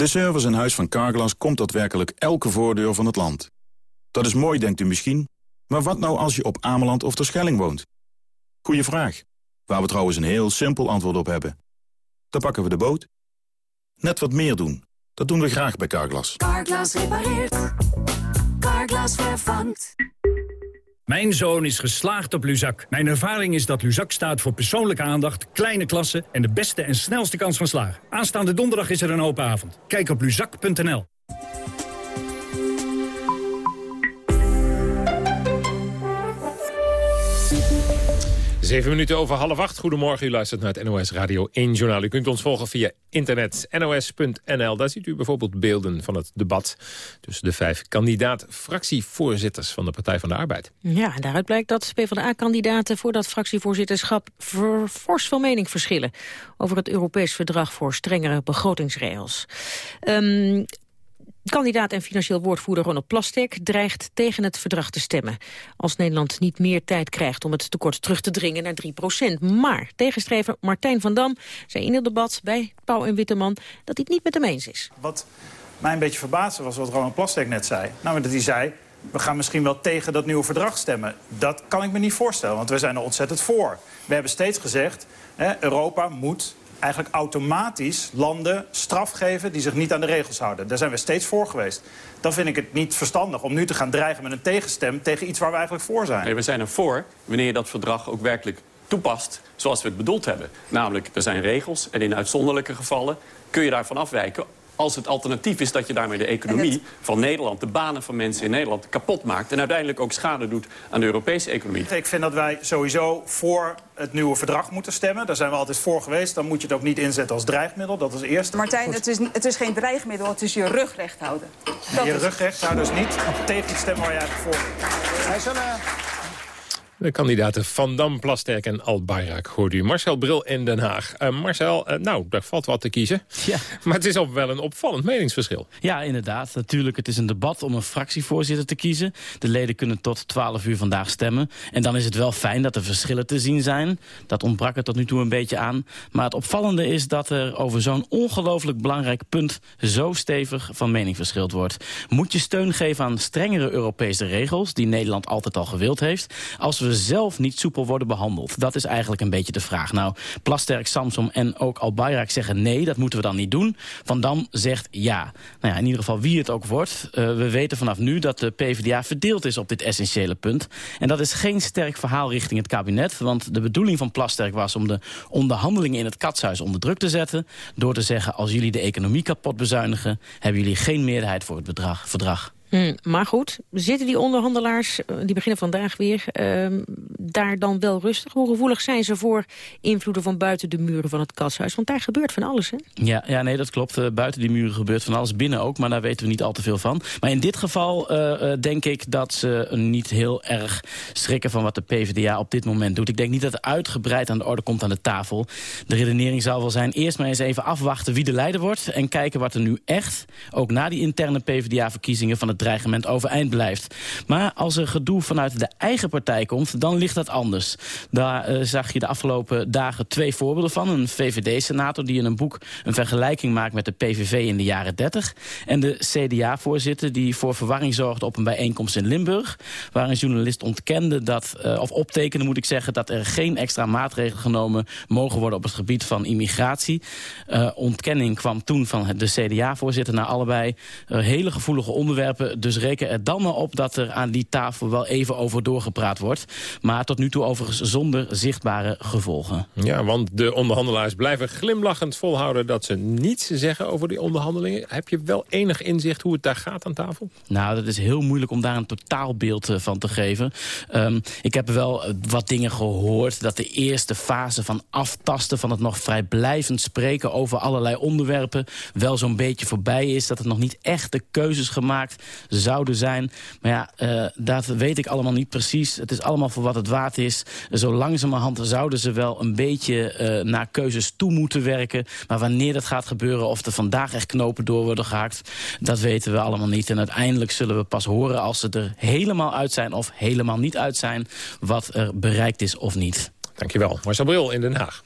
De service in huis van Carglass komt daadwerkelijk elke voordeur van het land. Dat is mooi, denkt u misschien. Maar wat nou als je op Ameland of Terschelling woont? Goeie vraag. Waar we trouwens een heel simpel antwoord op hebben. Dan pakken we de boot. Net wat meer doen. Dat doen we graag bij Carglass. Carglass repareert. Carglass vervangt. Mijn zoon is geslaagd op Luzak. Mijn ervaring is dat Luzak staat voor persoonlijke aandacht, kleine klassen... en de beste en snelste kans van slagen. Aanstaande donderdag is er een open avond. Kijk op luzak.nl. Zeven minuten over half acht. Goedemorgen, u luistert naar het NOS Radio 1 Journaal. U kunt ons volgen via internet, nos.nl. Daar ziet u bijvoorbeeld beelden van het debat... tussen de vijf kandidaat-fractievoorzitters van de Partij van de Arbeid. Ja, en daaruit blijkt dat PvdA-kandidaten voor dat fractievoorzitterschap... fors van mening verschillen over het Europees Verdrag voor strengere begrotingsregels. Um, Kandidaat en financieel woordvoerder Ronald Plastek dreigt tegen het verdrag te stemmen. Als Nederland niet meer tijd krijgt om het tekort terug te dringen naar 3 procent. Maar tegenstrever Martijn van Dam zei in het debat bij Pauw en Witteman dat hij het niet met hem eens is. Wat mij een beetje verbaasde was wat Ronald Plastek net zei. Nou, dat hij zei, we gaan misschien wel tegen dat nieuwe verdrag stemmen. Dat kan ik me niet voorstellen, want we zijn er ontzettend voor. We hebben steeds gezegd, hè, Europa moet eigenlijk automatisch landen straf geven die zich niet aan de regels houden. Daar zijn we steeds voor geweest. Dan vind ik het niet verstandig om nu te gaan dreigen met een tegenstem... tegen iets waar we eigenlijk voor zijn. Nee, we zijn er voor wanneer je dat verdrag ook werkelijk toepast zoals we het bedoeld hebben. Namelijk, er zijn regels en in uitzonderlijke gevallen kun je daarvan afwijken als het alternatief is dat je daarmee de economie van Nederland... de banen van mensen in Nederland kapot maakt... en uiteindelijk ook schade doet aan de Europese economie. Ik vind dat wij sowieso voor het nieuwe verdrag moeten stemmen. Daar zijn we altijd voor geweest. Dan moet je het ook niet inzetten als dreigmiddel. Dat is eerst. Martijn, het is, het is geen dreigmiddel. Het is je rug recht houden. Je is... rug recht houden dus niet tegen stemmen waar je eigenlijk voor Wij zullen... De kandidaten Van Dam, Plasterk en Al Bayrak hoort u. Marcel Bril in Den Haag. Uh, Marcel, uh, nou, daar valt wat te kiezen. Ja. Maar het is ook wel een opvallend meningsverschil. Ja, inderdaad. Natuurlijk, het is een debat om een fractievoorzitter te kiezen. De leden kunnen tot 12 uur vandaag stemmen. En dan is het wel fijn dat er verschillen te zien zijn. Dat ontbrak er tot nu toe een beetje aan. Maar het opvallende is dat er over zo'n ongelooflijk belangrijk punt... zo stevig van mening verschild wordt. Moet je steun geven aan strengere Europese regels... die Nederland altijd al gewild heeft... als we zelf niet soepel worden behandeld? Dat is eigenlijk een beetje de vraag. Nou, Plasterk, Samsom en ook Al Bayrak zeggen nee, dat moeten we dan niet doen. Van Dam zegt ja. Nou ja, in ieder geval wie het ook wordt. Uh, we weten vanaf nu dat de PvdA verdeeld is op dit essentiële punt. En dat is geen sterk verhaal richting het kabinet. Want de bedoeling van Plasterk was om de onderhandelingen in het katshuis onder druk te zetten. Door te zeggen, als jullie de economie kapot bezuinigen... hebben jullie geen meerderheid voor het bedrag, verdrag. Hmm, maar goed, zitten die onderhandelaars, eh, die beginnen vandaag weer, uh, daar dan wel rustig? Hoe gevoelig zijn ze voor invloeden van buiten de muren van het katshuis? Want daar gebeurt van alles, hè? Ja, ja nee, dat klopt. Uh, buiten die muren gebeurt van alles, binnen ook, maar daar weten we niet al te veel van. Maar in dit geval uh, denk ik dat ze niet heel erg schrikken van wat de PvdA op dit moment doet. Ik denk niet dat het uitgebreid aan de orde komt aan de tafel. De redenering zal wel zijn, eerst maar eens even afwachten wie de leider wordt... en kijken wat er nu echt, ook na die interne PvdA-verkiezingen van het dreigement overeind blijft. Maar als er gedoe vanuit de eigen partij komt, dan ligt dat anders. Daar uh, zag je de afgelopen dagen twee voorbeelden van. Een VVD-senator die in een boek een vergelijking maakt met de PVV in de jaren 30. En de CDA-voorzitter die voor verwarring zorgde op een bijeenkomst in Limburg. Waar een journalist ontkende dat, uh, of optekende moet ik zeggen, dat er geen extra maatregelen genomen mogen worden op het gebied van immigratie. Uh, ontkenning kwam toen van de CDA-voorzitter naar allebei hele gevoelige onderwerpen dus reken er dan maar op dat er aan die tafel wel even over doorgepraat wordt. Maar tot nu toe overigens zonder zichtbare gevolgen. Ja, want de onderhandelaars blijven glimlachend volhouden dat ze niets zeggen over die onderhandelingen. Heb je wel enig inzicht hoe het daar gaat aan tafel? Nou, dat is heel moeilijk om daar een totaalbeeld eh, van te geven. Um, ik heb wel eh, wat dingen gehoord dat de eerste fase van aftasten van het nog vrijblijvend spreken over allerlei onderwerpen wel zo'n beetje voorbij is. Dat het nog niet echt de keuzes gemaakt zouden zijn. Maar ja, uh, dat weet ik allemaal niet precies. Het is allemaal voor wat het waard is. Zo langzamerhand zouden ze wel een beetje uh, naar keuzes toe moeten werken. Maar wanneer dat gaat gebeuren, of er vandaag echt knopen door worden gehaakt... dat weten we allemaal niet. En uiteindelijk zullen we pas horen als ze er helemaal uit zijn... of helemaal niet uit zijn wat er bereikt is of niet. Dankjewel. Marcel Bril in Den Haag.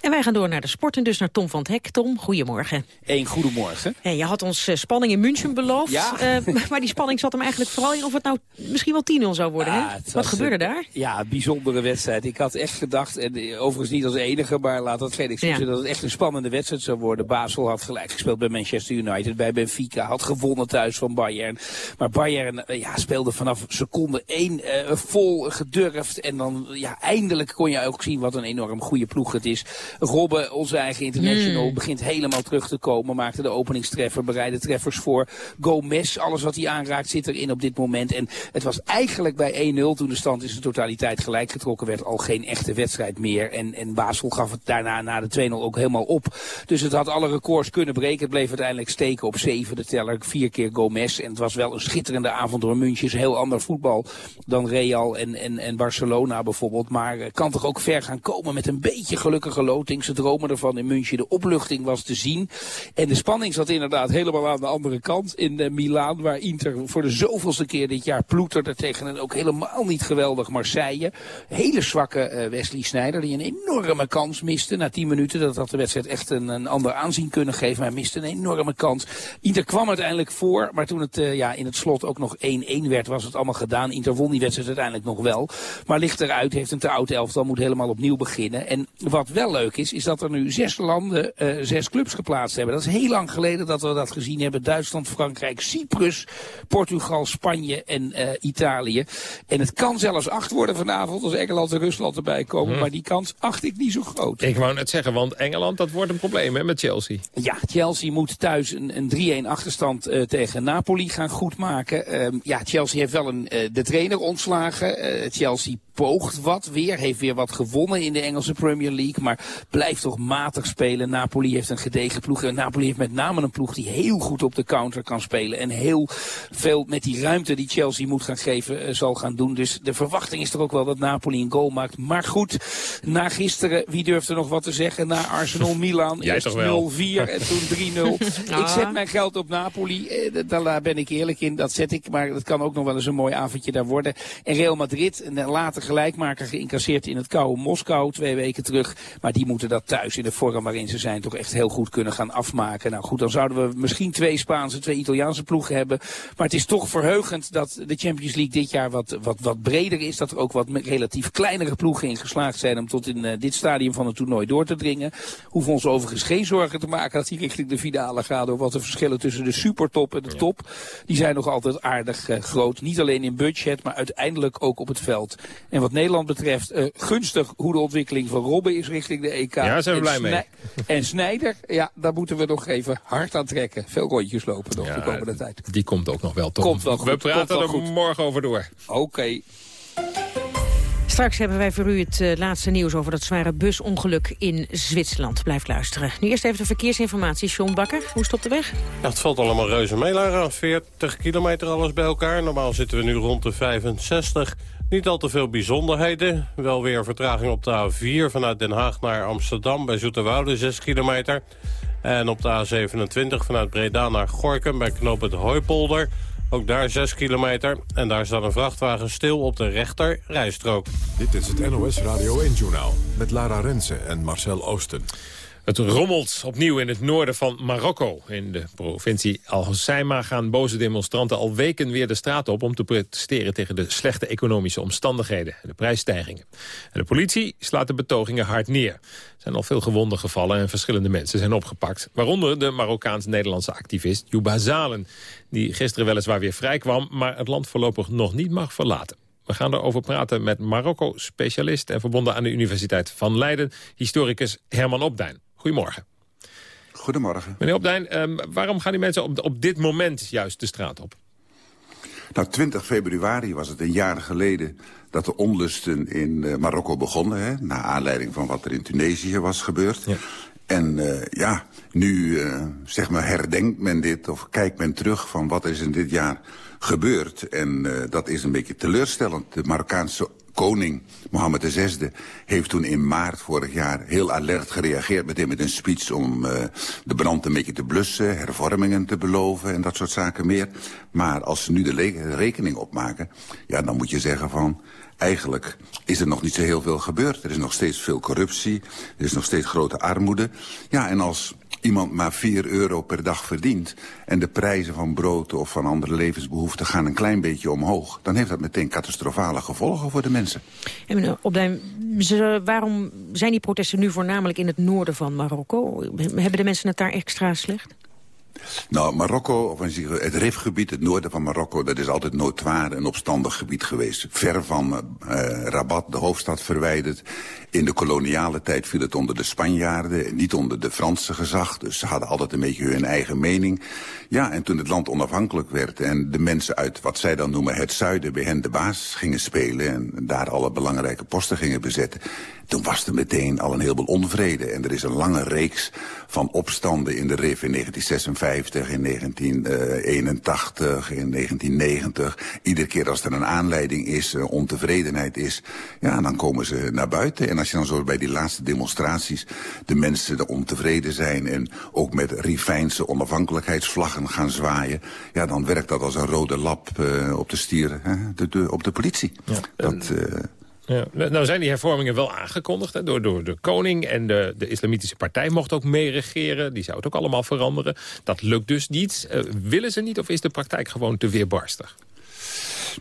En wij gaan door naar de sport en dus naar Tom van het Hek. Tom, goedemorgen. Eén goedemorgen. Hey, je had ons uh, spanning in München beloofd. Ja. Uh, maar die spanning zat hem eigenlijk vooral in of het nou misschien wel 10-0 zou worden. Hè? Wat was, gebeurde uh, daar? Ja, bijzondere wedstrijd. Ik had echt gedacht, en overigens niet als enige, maar laat dat geen excuus ja. dat het echt een spannende wedstrijd zou worden. Basel had gelijk gespeeld bij Manchester United, bij Benfica, had gewonnen thuis van Bayern. Maar Bayern ja, speelde vanaf seconde 1 vol gedurfd. En dan ja, eindelijk kon je ook zien wat een enorm goede ploeg het is. Robben, onze eigen international, mm. begint helemaal terug te komen. Maakte de openingstreffer, bereidde treffers voor. Gomez, alles wat hij aanraakt zit erin op dit moment. En het was eigenlijk bij 1-0, toen de stand in zijn totaliteit gelijk getrokken werd, al geen echte wedstrijd meer. En, en Basel gaf het daarna na de 2-0 ook helemaal op. Dus het had alle records kunnen breken. Het bleef uiteindelijk steken op 7, de teller. Vier keer Gomez. En het was wel een schitterende avond door München. Heel ander voetbal dan Real en, en, en Barcelona bijvoorbeeld. Maar kan toch ook ver gaan komen met een beetje gelukkige Ze dromen ervan in München. De opluchting was te zien. En de spanning zat inderdaad helemaal aan de andere kant in uh, Milaan. Waar Inter voor de zoveelste keer dit jaar ploeterde tegen een ook helemaal niet geweldig Marseille. Hele zwakke uh, Wesley Sneijder die een enorme kans miste. Na 10 minuten dat had de wedstrijd echt een, een ander aanzien kunnen geven. Maar hij miste een enorme kans. Inter kwam uiteindelijk voor. Maar toen het uh, ja, in het slot ook nog 1-1 werd was het allemaal gedaan. Inter won die wedstrijd uiteindelijk nog wel. Maar ligt eruit, heeft een te oud elftal, moet helemaal opnieuw beginnen. En wat wel leuk is, is dat er nu zes landen uh, zes clubs geplaatst hebben. Dat is heel lang geleden dat we dat gezien hebben. Duitsland, Frankrijk, Cyprus, Portugal, Spanje en uh, Italië. En het kan zelfs acht worden vanavond als Engeland en Rusland erbij komen. Hmm. Maar die kans acht ik niet zo groot. Ik wou net zeggen, want Engeland, dat wordt een probleem hè, met Chelsea. Ja, Chelsea moet thuis een, een 3-1 achterstand uh, tegen Napoli gaan goedmaken. Um, ja, Chelsea heeft wel een, de trainer ontslagen. Chelsea poogt wat weer, heeft weer wat gewonnen in de Engelse Premier League. Maar blijft toch matig spelen. Napoli heeft een gedegen ploeg. En Napoli heeft met name een ploeg die heel goed op de counter kan spelen. En heel veel met die ruimte die Chelsea moet gaan geven uh, zal gaan doen. Dus de verwachting is er ook wel dat Napoli een goal maakt. Maar goed, na gisteren, wie durft er nog wat te zeggen? Na Arsenal-Milan eerst 0-4 en toen 3-0. ah. Ik zet mijn geld op Napoli. Uh, daar ben ik eerlijk in. Dat zet ik. Maar dat kan ook nog wel eens een mooi avondje daar worden. En Real Madrid, en later gelijkmaker geïncasseerd in het koude Moskou twee weken terug. Maar die moeten dat thuis in de vorm waarin ze zijn toch echt heel goed kunnen gaan afmaken. Nou goed, dan zouden we misschien twee Spaanse, twee Italiaanse ploegen hebben. Maar het is toch verheugend dat de Champions League dit jaar wat, wat, wat breder is. Dat er ook wat relatief kleinere ploegen in geslaagd zijn om tot in uh, dit stadium van het toernooi door te dringen. Hoeven ons overigens geen zorgen te maken dat die richting de finale gaat. Door wat de verschillen tussen de supertop en de top. Die zijn nog altijd aardig uh, groot. Niet alleen in budget, maar uiteindelijk ook op het veld. En wat Nederland betreft, uh, gunstig hoe de ontwikkeling van Robben is richting de EK. Ja, zijn we blij mee. En Snijder, ja, daar moeten we nog even hard aan trekken. Veel rondjes lopen nog ja, de komende tijd. Die komt ook nog wel, toch? Komt wel goed. We praten er goed. morgen over door. Oké. Okay. Straks hebben wij voor u het uh, laatste nieuws over dat zware busongeluk in Zwitserland. Blijf luisteren. Nu eerst even de verkeersinformatie. John Bakker, hoe is het op de weg? Ja, het valt allemaal reuze mee, Lara. 40 kilometer alles bij elkaar. Normaal zitten we nu rond de 65. Niet al te veel bijzonderheden. Wel weer vertraging op de A4 vanuit Den Haag naar Amsterdam... bij Zoeterwoude, 6 kilometer. En op de A27 vanuit Breda naar Gorkum bij knoop het Hooipolder... Ook daar 6 kilometer. En daar staat een vrachtwagen stil op de rechter rijstrook. Dit is het NOS Radio 1-journaal met Lara Rensen en Marcel Oosten. Het rommelt opnieuw in het noorden van Marokko. In de provincie Al Hoceima gaan boze demonstranten al weken weer de straat op... om te protesteren tegen de slechte economische omstandigheden en de prijsstijgingen. En de politie slaat de betogingen hard neer. Er zijn al veel gewonden gevallen en verschillende mensen zijn opgepakt. Waaronder de Marokkaans-Nederlandse activist Yuba Zalen... die gisteren weliswaar weer vrij kwam, maar het land voorlopig nog niet mag verlaten. We gaan erover praten met Marokko-specialist en verbonden aan de Universiteit van Leiden... historicus Herman Opdijn. Goedemorgen. Goedemorgen. Meneer Opdijn, um, waarom gaan die mensen op, op dit moment juist de straat op? Nou, 20 februari was het een jaar geleden dat de onlusten in uh, Marokko begonnen. Hè, naar aanleiding van wat er in Tunesië was gebeurd. Ja. En uh, ja, nu uh, zeg maar herdenkt men dit of kijkt men terug van wat is in dit jaar gebeurd. En dat is een beetje teleurstellend. De Marokkaanse koning, Mohammed VI, heeft toen in maart vorig jaar heel alert gereageerd. Meteen met een speech om uh, de brand een beetje te blussen, hervormingen te beloven en dat soort zaken meer. Maar als ze nu de rekening opmaken, ja, dan moet je zeggen van... Eigenlijk is er nog niet zo heel veel gebeurd. Er is nog steeds veel corruptie, er is nog steeds grote armoede. Ja, en als iemand maar 4 euro per dag verdient... en de prijzen van brood of van andere levensbehoeften gaan een klein beetje omhoog... dan heeft dat meteen catastrofale gevolgen voor de mensen. En meneer Opdijn, waarom zijn die protesten nu voornamelijk in het noorden van Marokko? Hebben de mensen het daar extra slecht? Nou, Marokko, of het Rifgebied, het noorden van Marokko... dat is altijd notoire een opstandig gebied geweest. Ver van uh, Rabat, de hoofdstad, verwijderd. In de koloniale tijd viel het onder de Spanjaarden, niet onder de Franse gezag. Dus ze hadden altijd een beetje hun eigen mening. Ja, en toen het land onafhankelijk werd en de mensen uit wat zij dan noemen het zuiden... bij hen de baas gingen spelen en daar alle belangrijke posten gingen bezetten... toen was er meteen al een heleboel onvrede. En er is een lange reeks van opstanden in de RIF in 1956, in 1981, in 1990. Iedere keer als er een aanleiding is, uh, ontevredenheid is... ja, dan komen ze naar buiten. En als je dan zo bij die laatste demonstraties... de mensen er ontevreden zijn en ook met Rifijnse onafhankelijkheidsvlaggen gaan zwaaien... ja, dan werkt dat als een rode lap uh, op de stier, hè, de, de, op de politie. Ja. Dat... Uh, ja, nou zijn die hervormingen wel aangekondigd hè, door, door de koning en de, de islamitische partij mocht ook meeregeren. Die zou het ook allemaal veranderen. Dat lukt dus niet. Uh, willen ze niet of is de praktijk gewoon te weerbarstig?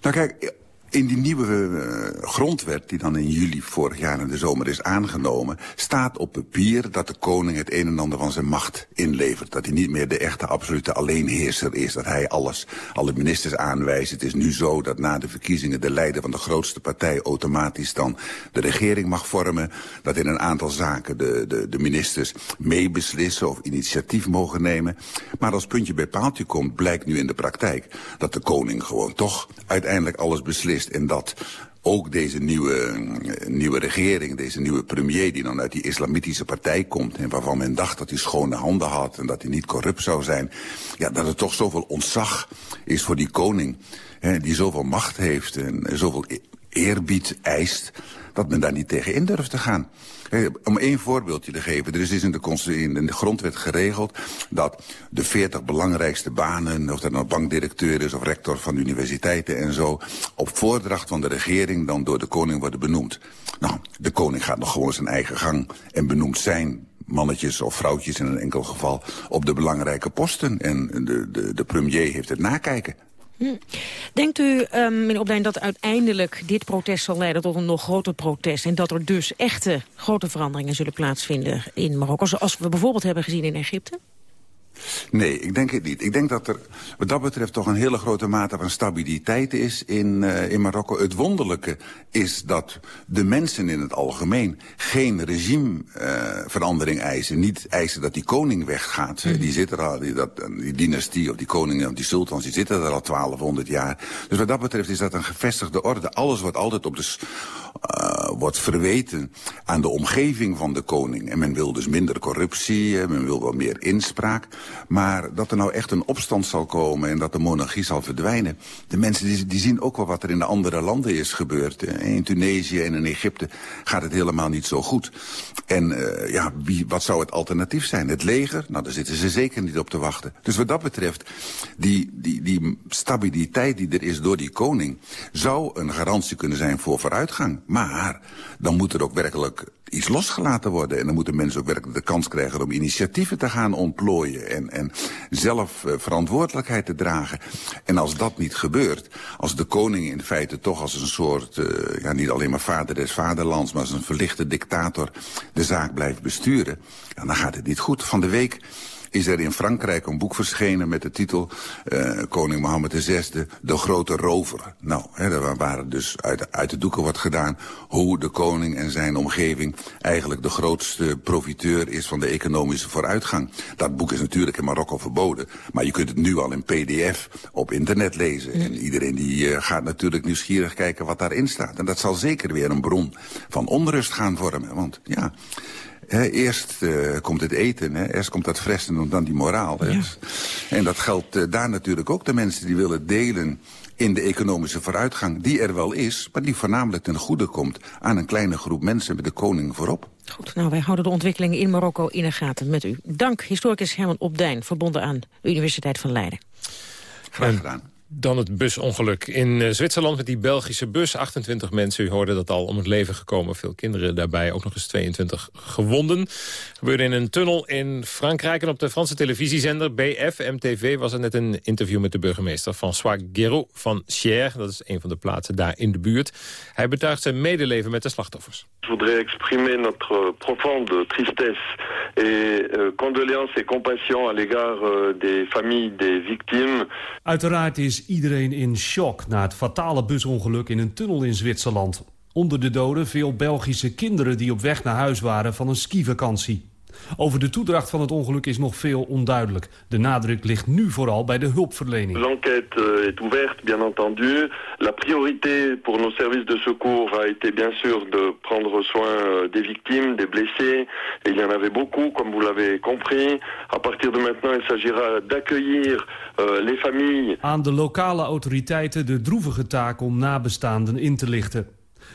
Nou kijk, in die nieuwe uh, grondwet, die dan in juli vorig jaar in de zomer is aangenomen... staat op papier dat de koning het een en ander van zijn macht inlevert. Dat hij niet meer de echte absolute alleenheerser is. Dat hij alles, alle ministers aanwijst. Het is nu zo dat na de verkiezingen de leider van de grootste partij... automatisch dan de regering mag vormen. Dat in een aantal zaken de, de, de ministers meebeslissen of initiatief mogen nemen. Maar als puntje bij paaltje komt, blijkt nu in de praktijk... dat de koning gewoon toch uiteindelijk alles beslist en dat ook deze nieuwe, nieuwe regering, deze nieuwe premier... die dan uit die islamitische partij komt... en waarvan men dacht dat hij schone handen had... en dat hij niet corrupt zou zijn... ja, dat er toch zoveel ontzag is voor die koning... Hè, die zoveel macht heeft en zoveel eerbied eist... dat men daar niet tegen in durft te gaan. Eh, om één voorbeeldje te geven. Er is in de, in de grondwet geregeld dat de 40 belangrijkste banen... of dat nou bankdirecteur is of rector van universiteiten en zo... op voordracht van de regering dan door de koning worden benoemd. Nou, de koning gaat nog gewoon zijn eigen gang en benoemt zijn mannetjes of vrouwtjes in een enkel geval op de belangrijke posten. En de, de, de premier heeft het nakijken. Hm. Denkt u, um, meneer Opdijn, dat uiteindelijk dit protest zal leiden tot een nog groter protest... en dat er dus echte grote veranderingen zullen plaatsvinden in Marokko... zoals we bijvoorbeeld hebben gezien in Egypte? Nee, ik denk het niet. Ik denk dat er wat dat betreft toch een hele grote mate van stabiliteit is in, uh, in Marokko. Het wonderlijke is dat de mensen in het algemeen geen regimeverandering uh, eisen. Niet eisen dat die koning weggaat. Mm. Die zit er al, die, dat, die dynastie of die koningen of die sultans, die zitten er al 1200 jaar. Dus wat dat betreft is dat een gevestigde orde. Alles wordt altijd op de uh, wordt verweten aan de omgeving van de koning. En men wil dus minder corruptie, men wil wel meer inspraak. Maar dat er nou echt een opstand zal komen en dat de monarchie zal verdwijnen. De mensen die, die zien ook wel wat er in de andere landen is gebeurd. In Tunesië en in Egypte gaat het helemaal niet zo goed. En uh, ja, wie, wat zou het alternatief zijn? Het leger? Nou, daar zitten ze zeker niet op te wachten. Dus wat dat betreft, die, die, die stabiliteit die er is door die koning... zou een garantie kunnen zijn voor vooruitgang. Maar dan moet er ook werkelijk iets losgelaten worden. En dan moeten mensen ook werkelijk de kans krijgen om initiatieven te gaan ontplooien. En, en zelf uh, verantwoordelijkheid te dragen. En als dat niet gebeurt, als de koning in feite toch als een soort, uh, ja niet alleen maar vader des vaderlands, maar als een verlichte dictator de zaak blijft besturen, dan gaat het niet goed. Van de week is er in Frankrijk een boek verschenen met de titel uh, Koning Mohammed VI, De Grote Rover. Nou, hè, daar waren dus uit, uit de doeken wordt gedaan hoe de koning en zijn omgeving eigenlijk de grootste profiteur is van de economische vooruitgang. Dat boek is natuurlijk in Marokko verboden, maar je kunt het nu al in pdf op internet lezen. En iedereen die uh, gaat natuurlijk nieuwsgierig kijken wat daarin staat. En dat zal zeker weer een bron van onrust gaan vormen, want ja... He, eerst uh, komt het eten, eerst komt dat fressen en dan die moraal. Ja. En dat geldt uh, daar natuurlijk ook. De mensen die willen delen in de economische vooruitgang, die er wel is... maar die voornamelijk ten goede komt aan een kleine groep mensen met de koning voorop. Goed, nou, wij houden de ontwikkelingen in Marokko in de gaten met u. Dank, historicus Herman Opdijn, verbonden aan de Universiteit van Leiden. Graag gedaan. Dan het busongeluk in uh, Zwitserland met die Belgische bus. 28 mensen, u hoorde dat al, om het leven gekomen. Veel kinderen daarbij, ook nog eens 22 gewonden. Gebeurde in een tunnel in Frankrijk. En op de Franse televisiezender BF, MTV... was er net een interview met de burgemeester François Guéraud van Cher. Dat is een van de plaatsen daar in de buurt. Hij betuigt zijn medeleven met de slachtoffers. Ik voudrais exprimer notre profonde tristesse et euh, condoléances et compassion à l'égard euh, des familles des victimes. Uiteraard is iedereen in shock na het fatale busongeluk in een tunnel in Zwitserland. Onder de doden veel Belgische kinderen die op weg naar huis waren van een skivakantie. Over de toedracht van het ongeluk is nog veel onduidelijk. De nadruk ligt nu vooral bij de hulpverlening. L'enquête euh, est ouverte, bien entendu. La priorité pour nos services de secours a été bien sûr de prendre soin euh, des victimes, des blessés. Et il y en avait beaucoup, comme vous l'avez compris. À partir de maintenant, il s'agira d'accueillir uh, les familles. Aan de lokale autoriteiten de droevige taak om nabestaanden in te lichten.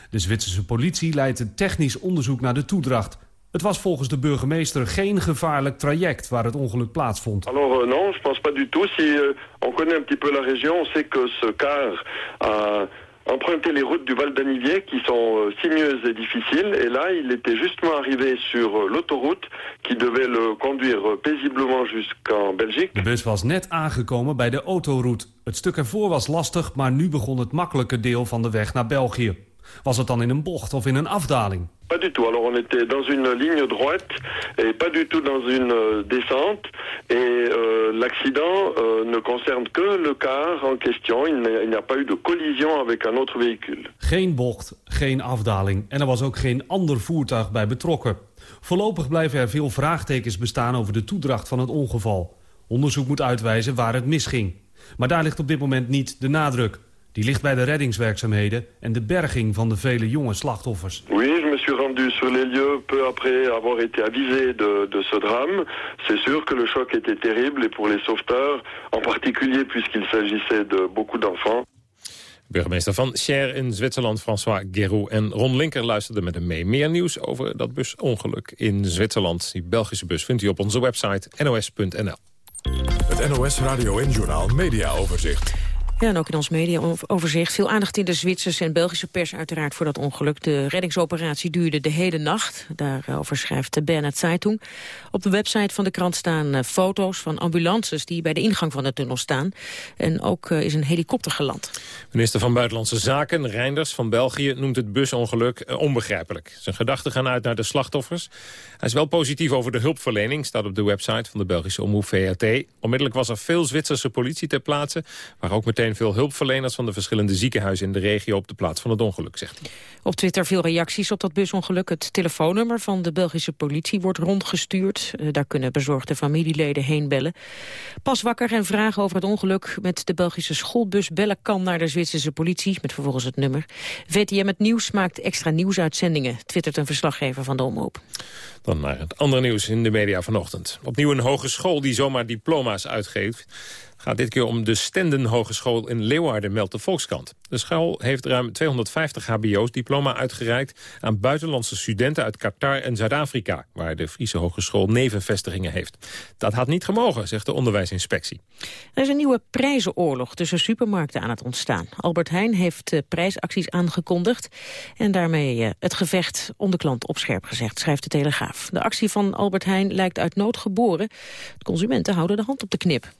De Zwitserse politie leidt een technisch onderzoek naar de toedracht. Het was volgens de burgemeester geen gevaarlijk traject waar het ongeluk plaatsvond. Alors euh, non, je pense pas du tout. Si euh, on connaît un petit peu la région, on sait que ce car a emprunté les routes du Val d'Anivier qui sont euh, sinueuses et difficiles. Et là, il était justement arrivé sur l'autoroute qui devait le conduire paisiblement jusqu'en Belgique. De bus was net aangekomen bij de autoroute. Het stuk ervoor was lastig, maar nu begon het makkelijke deel van de weg naar België. Was het dan in een bocht of in een afdaling? Pas du tout. Alors on était dans une ligne droite et pas du tout dans une euh, descente. Et euh, l'accident euh, ne concerne que le car en question. Il n'y a pas eu de collision avec un autre véhicule. Geen bocht, geen afdaling en er was ook geen ander voertuig bij betrokken. Voorlopig blijven er veel vraagtekens bestaan over de toedracht van het ongeval. Onderzoek moet uitwijzen waar het misging. Maar daar ligt op dit moment niet de nadruk. Die ligt bij de reddingswerkzaamheden en de berging van de vele jonge slachtoffers. Oui, je me suis rendu sur les lieux peu après avoir été avisé de, de ce drame. C'est sûr que le choc était terrible et pour les sauveteurs, en particulier puisqu'il s'agissait de beaucoup d'enfants. Burgemeester van Cher in Zwitserland, François Guérou en Ron Linker luisterden met hem mee. Meer nieuws over dat busongeluk in Zwitserland. Die Belgische bus vindt u op onze website nos.nl. Het NOS Radio en Journaal Media Overzicht. Ja, en ook in ons mediaoverzicht. Veel aandacht in de Zwitserse en Belgische pers uiteraard voor dat ongeluk. De reddingsoperatie duurde de hele nacht. Daarover schrijft de Bernard Zeitung. Op de website van de krant staan eh, foto's van ambulances... die bij de ingang van de tunnel staan. En ook eh, is een helikopter geland. Minister van Buitenlandse Zaken, Reinders van België... noemt het busongeluk eh, onbegrijpelijk. Zijn gedachten gaan uit naar de slachtoffers. Hij is wel positief over de hulpverlening, staat op de website van de Belgische omroep VRT. Onmiddellijk was er veel Zwitserse politie ter plaatse, waar ook meteen veel hulpverleners van de verschillende ziekenhuizen in de regio op de plaats van het ongeluk, zegt hij. Op Twitter veel reacties op dat busongeluk. Het telefoonnummer van de Belgische politie wordt rondgestuurd. Eh, daar kunnen bezorgde familieleden heen bellen. Pas wakker en vragen over het ongeluk met de Belgische schoolbus bellen kan naar de Zwitserse politie, met vervolgens het nummer. VTM Het Nieuws maakt extra nieuwsuitzendingen, twittert een verslaggever van de omroep. Dan naar het andere nieuws in de media vanochtend. Opnieuw een hogeschool die zomaar diploma's uitgeeft gaat dit keer om de Stenden Hogeschool in Leeuwarden, meldt de Volkskrant. De school heeft ruim 250 hbo's diploma uitgereikt aan buitenlandse studenten uit Qatar en Zuid-Afrika, waar de Friese Hogeschool nevenvestigingen heeft. Dat had niet gemogen, zegt de onderwijsinspectie. Er is een nieuwe prijzenoorlog tussen supermarkten aan het ontstaan. Albert Heijn heeft prijsacties aangekondigd en daarmee eh, het gevecht om de klant op scherp gezegd, schrijft de Telegraaf. De actie van Albert Heijn lijkt uit nood geboren. De consumenten houden de hand op de knip.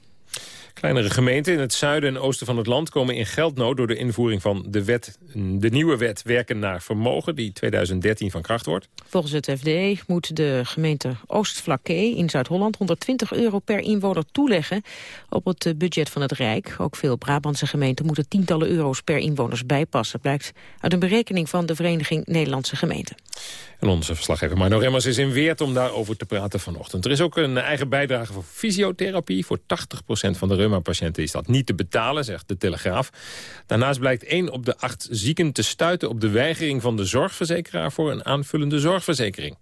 Kleinere gemeenten in het zuiden en oosten van het land komen in geldnood door de invoering van de, wet, de nieuwe wet Werken naar Vermogen, die 2013 van kracht wordt. Volgens het FD moet de gemeente Oostvlakke in Zuid-Holland 120 euro per inwoner toeleggen op het budget van het Rijk. Ook veel Brabantse gemeenten moeten tientallen euro's per inwoners bijpassen, blijkt uit een berekening van de Vereniging Nederlandse Gemeenten. En onze verslaggever Marno Remmers is in Weert om daarover te praten vanochtend. Er is ook een eigen bijdrage voor fysiotherapie. Voor 80% van de reuma-patiënten is dat niet te betalen, zegt de Telegraaf. Daarnaast blijkt 1 op de 8 zieken te stuiten op de weigering van de zorgverzekeraar voor een aanvullende zorgverzekering.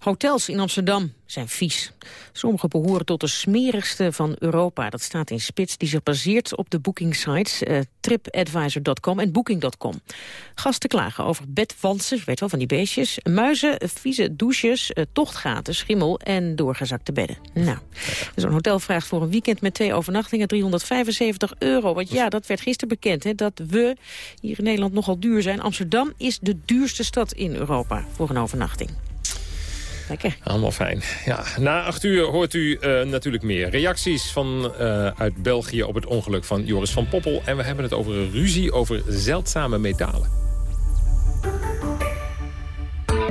Hotels in Amsterdam zijn vies. Sommige behoren tot de smerigste van Europa. Dat staat in Spits, die zich baseert op de boekingsites uh, tripadvisor.com en booking.com. Gasten klagen over bedwansen, weet wel, van die beestjes, muizen, vieze douches, uh, tochtgaten, schimmel en doorgezakte bedden. Nou, zo'n hotel vraagt voor een weekend met twee overnachtingen 375 euro. Want ja, dat werd gisteren bekend, hè, dat we hier in Nederland nogal duur zijn. Amsterdam is de duurste stad in Europa voor een overnachting. Lekker. Allemaal fijn. Ja, na acht uur hoort u uh, natuurlijk meer reacties van, uh, uit België op het ongeluk van Joris van Poppel. En we hebben het over een ruzie over zeldzame metalen.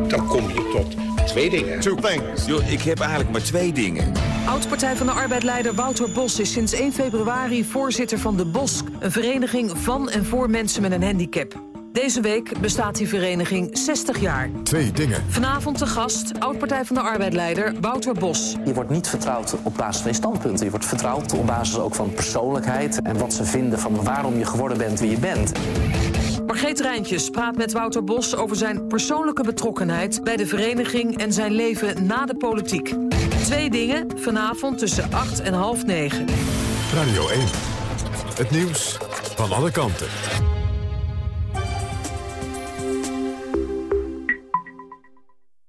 Dan kom je tot twee dingen. Two things. Yo, ik heb eigenlijk maar twee dingen. Oud-partij van de arbeidleider Wouter Bos is sinds 1 februari voorzitter van de BOSK. Een vereniging van en voor mensen met een handicap. Deze week bestaat die vereniging 60 jaar. Twee dingen. Vanavond de gast, oud-partij van de arbeidleider Wouter Bos. Je wordt niet vertrouwd op basis van je standpunten. Je wordt vertrouwd op basis ook van persoonlijkheid... en wat ze vinden van waarom je geworden bent wie je bent. Margreet Rijntjes praat met Wouter Bos over zijn persoonlijke betrokkenheid... bij de vereniging en zijn leven na de politiek. Twee dingen, vanavond tussen 8 en half 9. Radio 1. Het nieuws van alle kanten.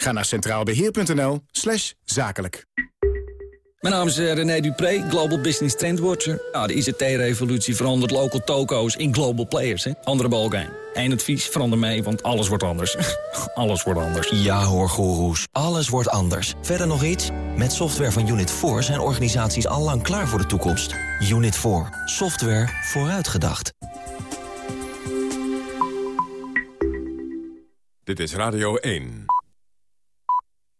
Ga naar centraalbeheer.nl slash zakelijk. Mijn naam is eh, René Dupré, Global Business Trendwatcher. Nou, de ICT-revolutie verandert local toko's in global players. Hè? Andere balkijn. Eén advies, verander mee, want alles wordt anders. alles wordt anders. Ja hoor, goeroes. Alles wordt anders. Verder nog iets? Met software van Unit 4 zijn organisaties allang klaar voor de toekomst. Unit 4. Software vooruitgedacht. Dit is Radio 1.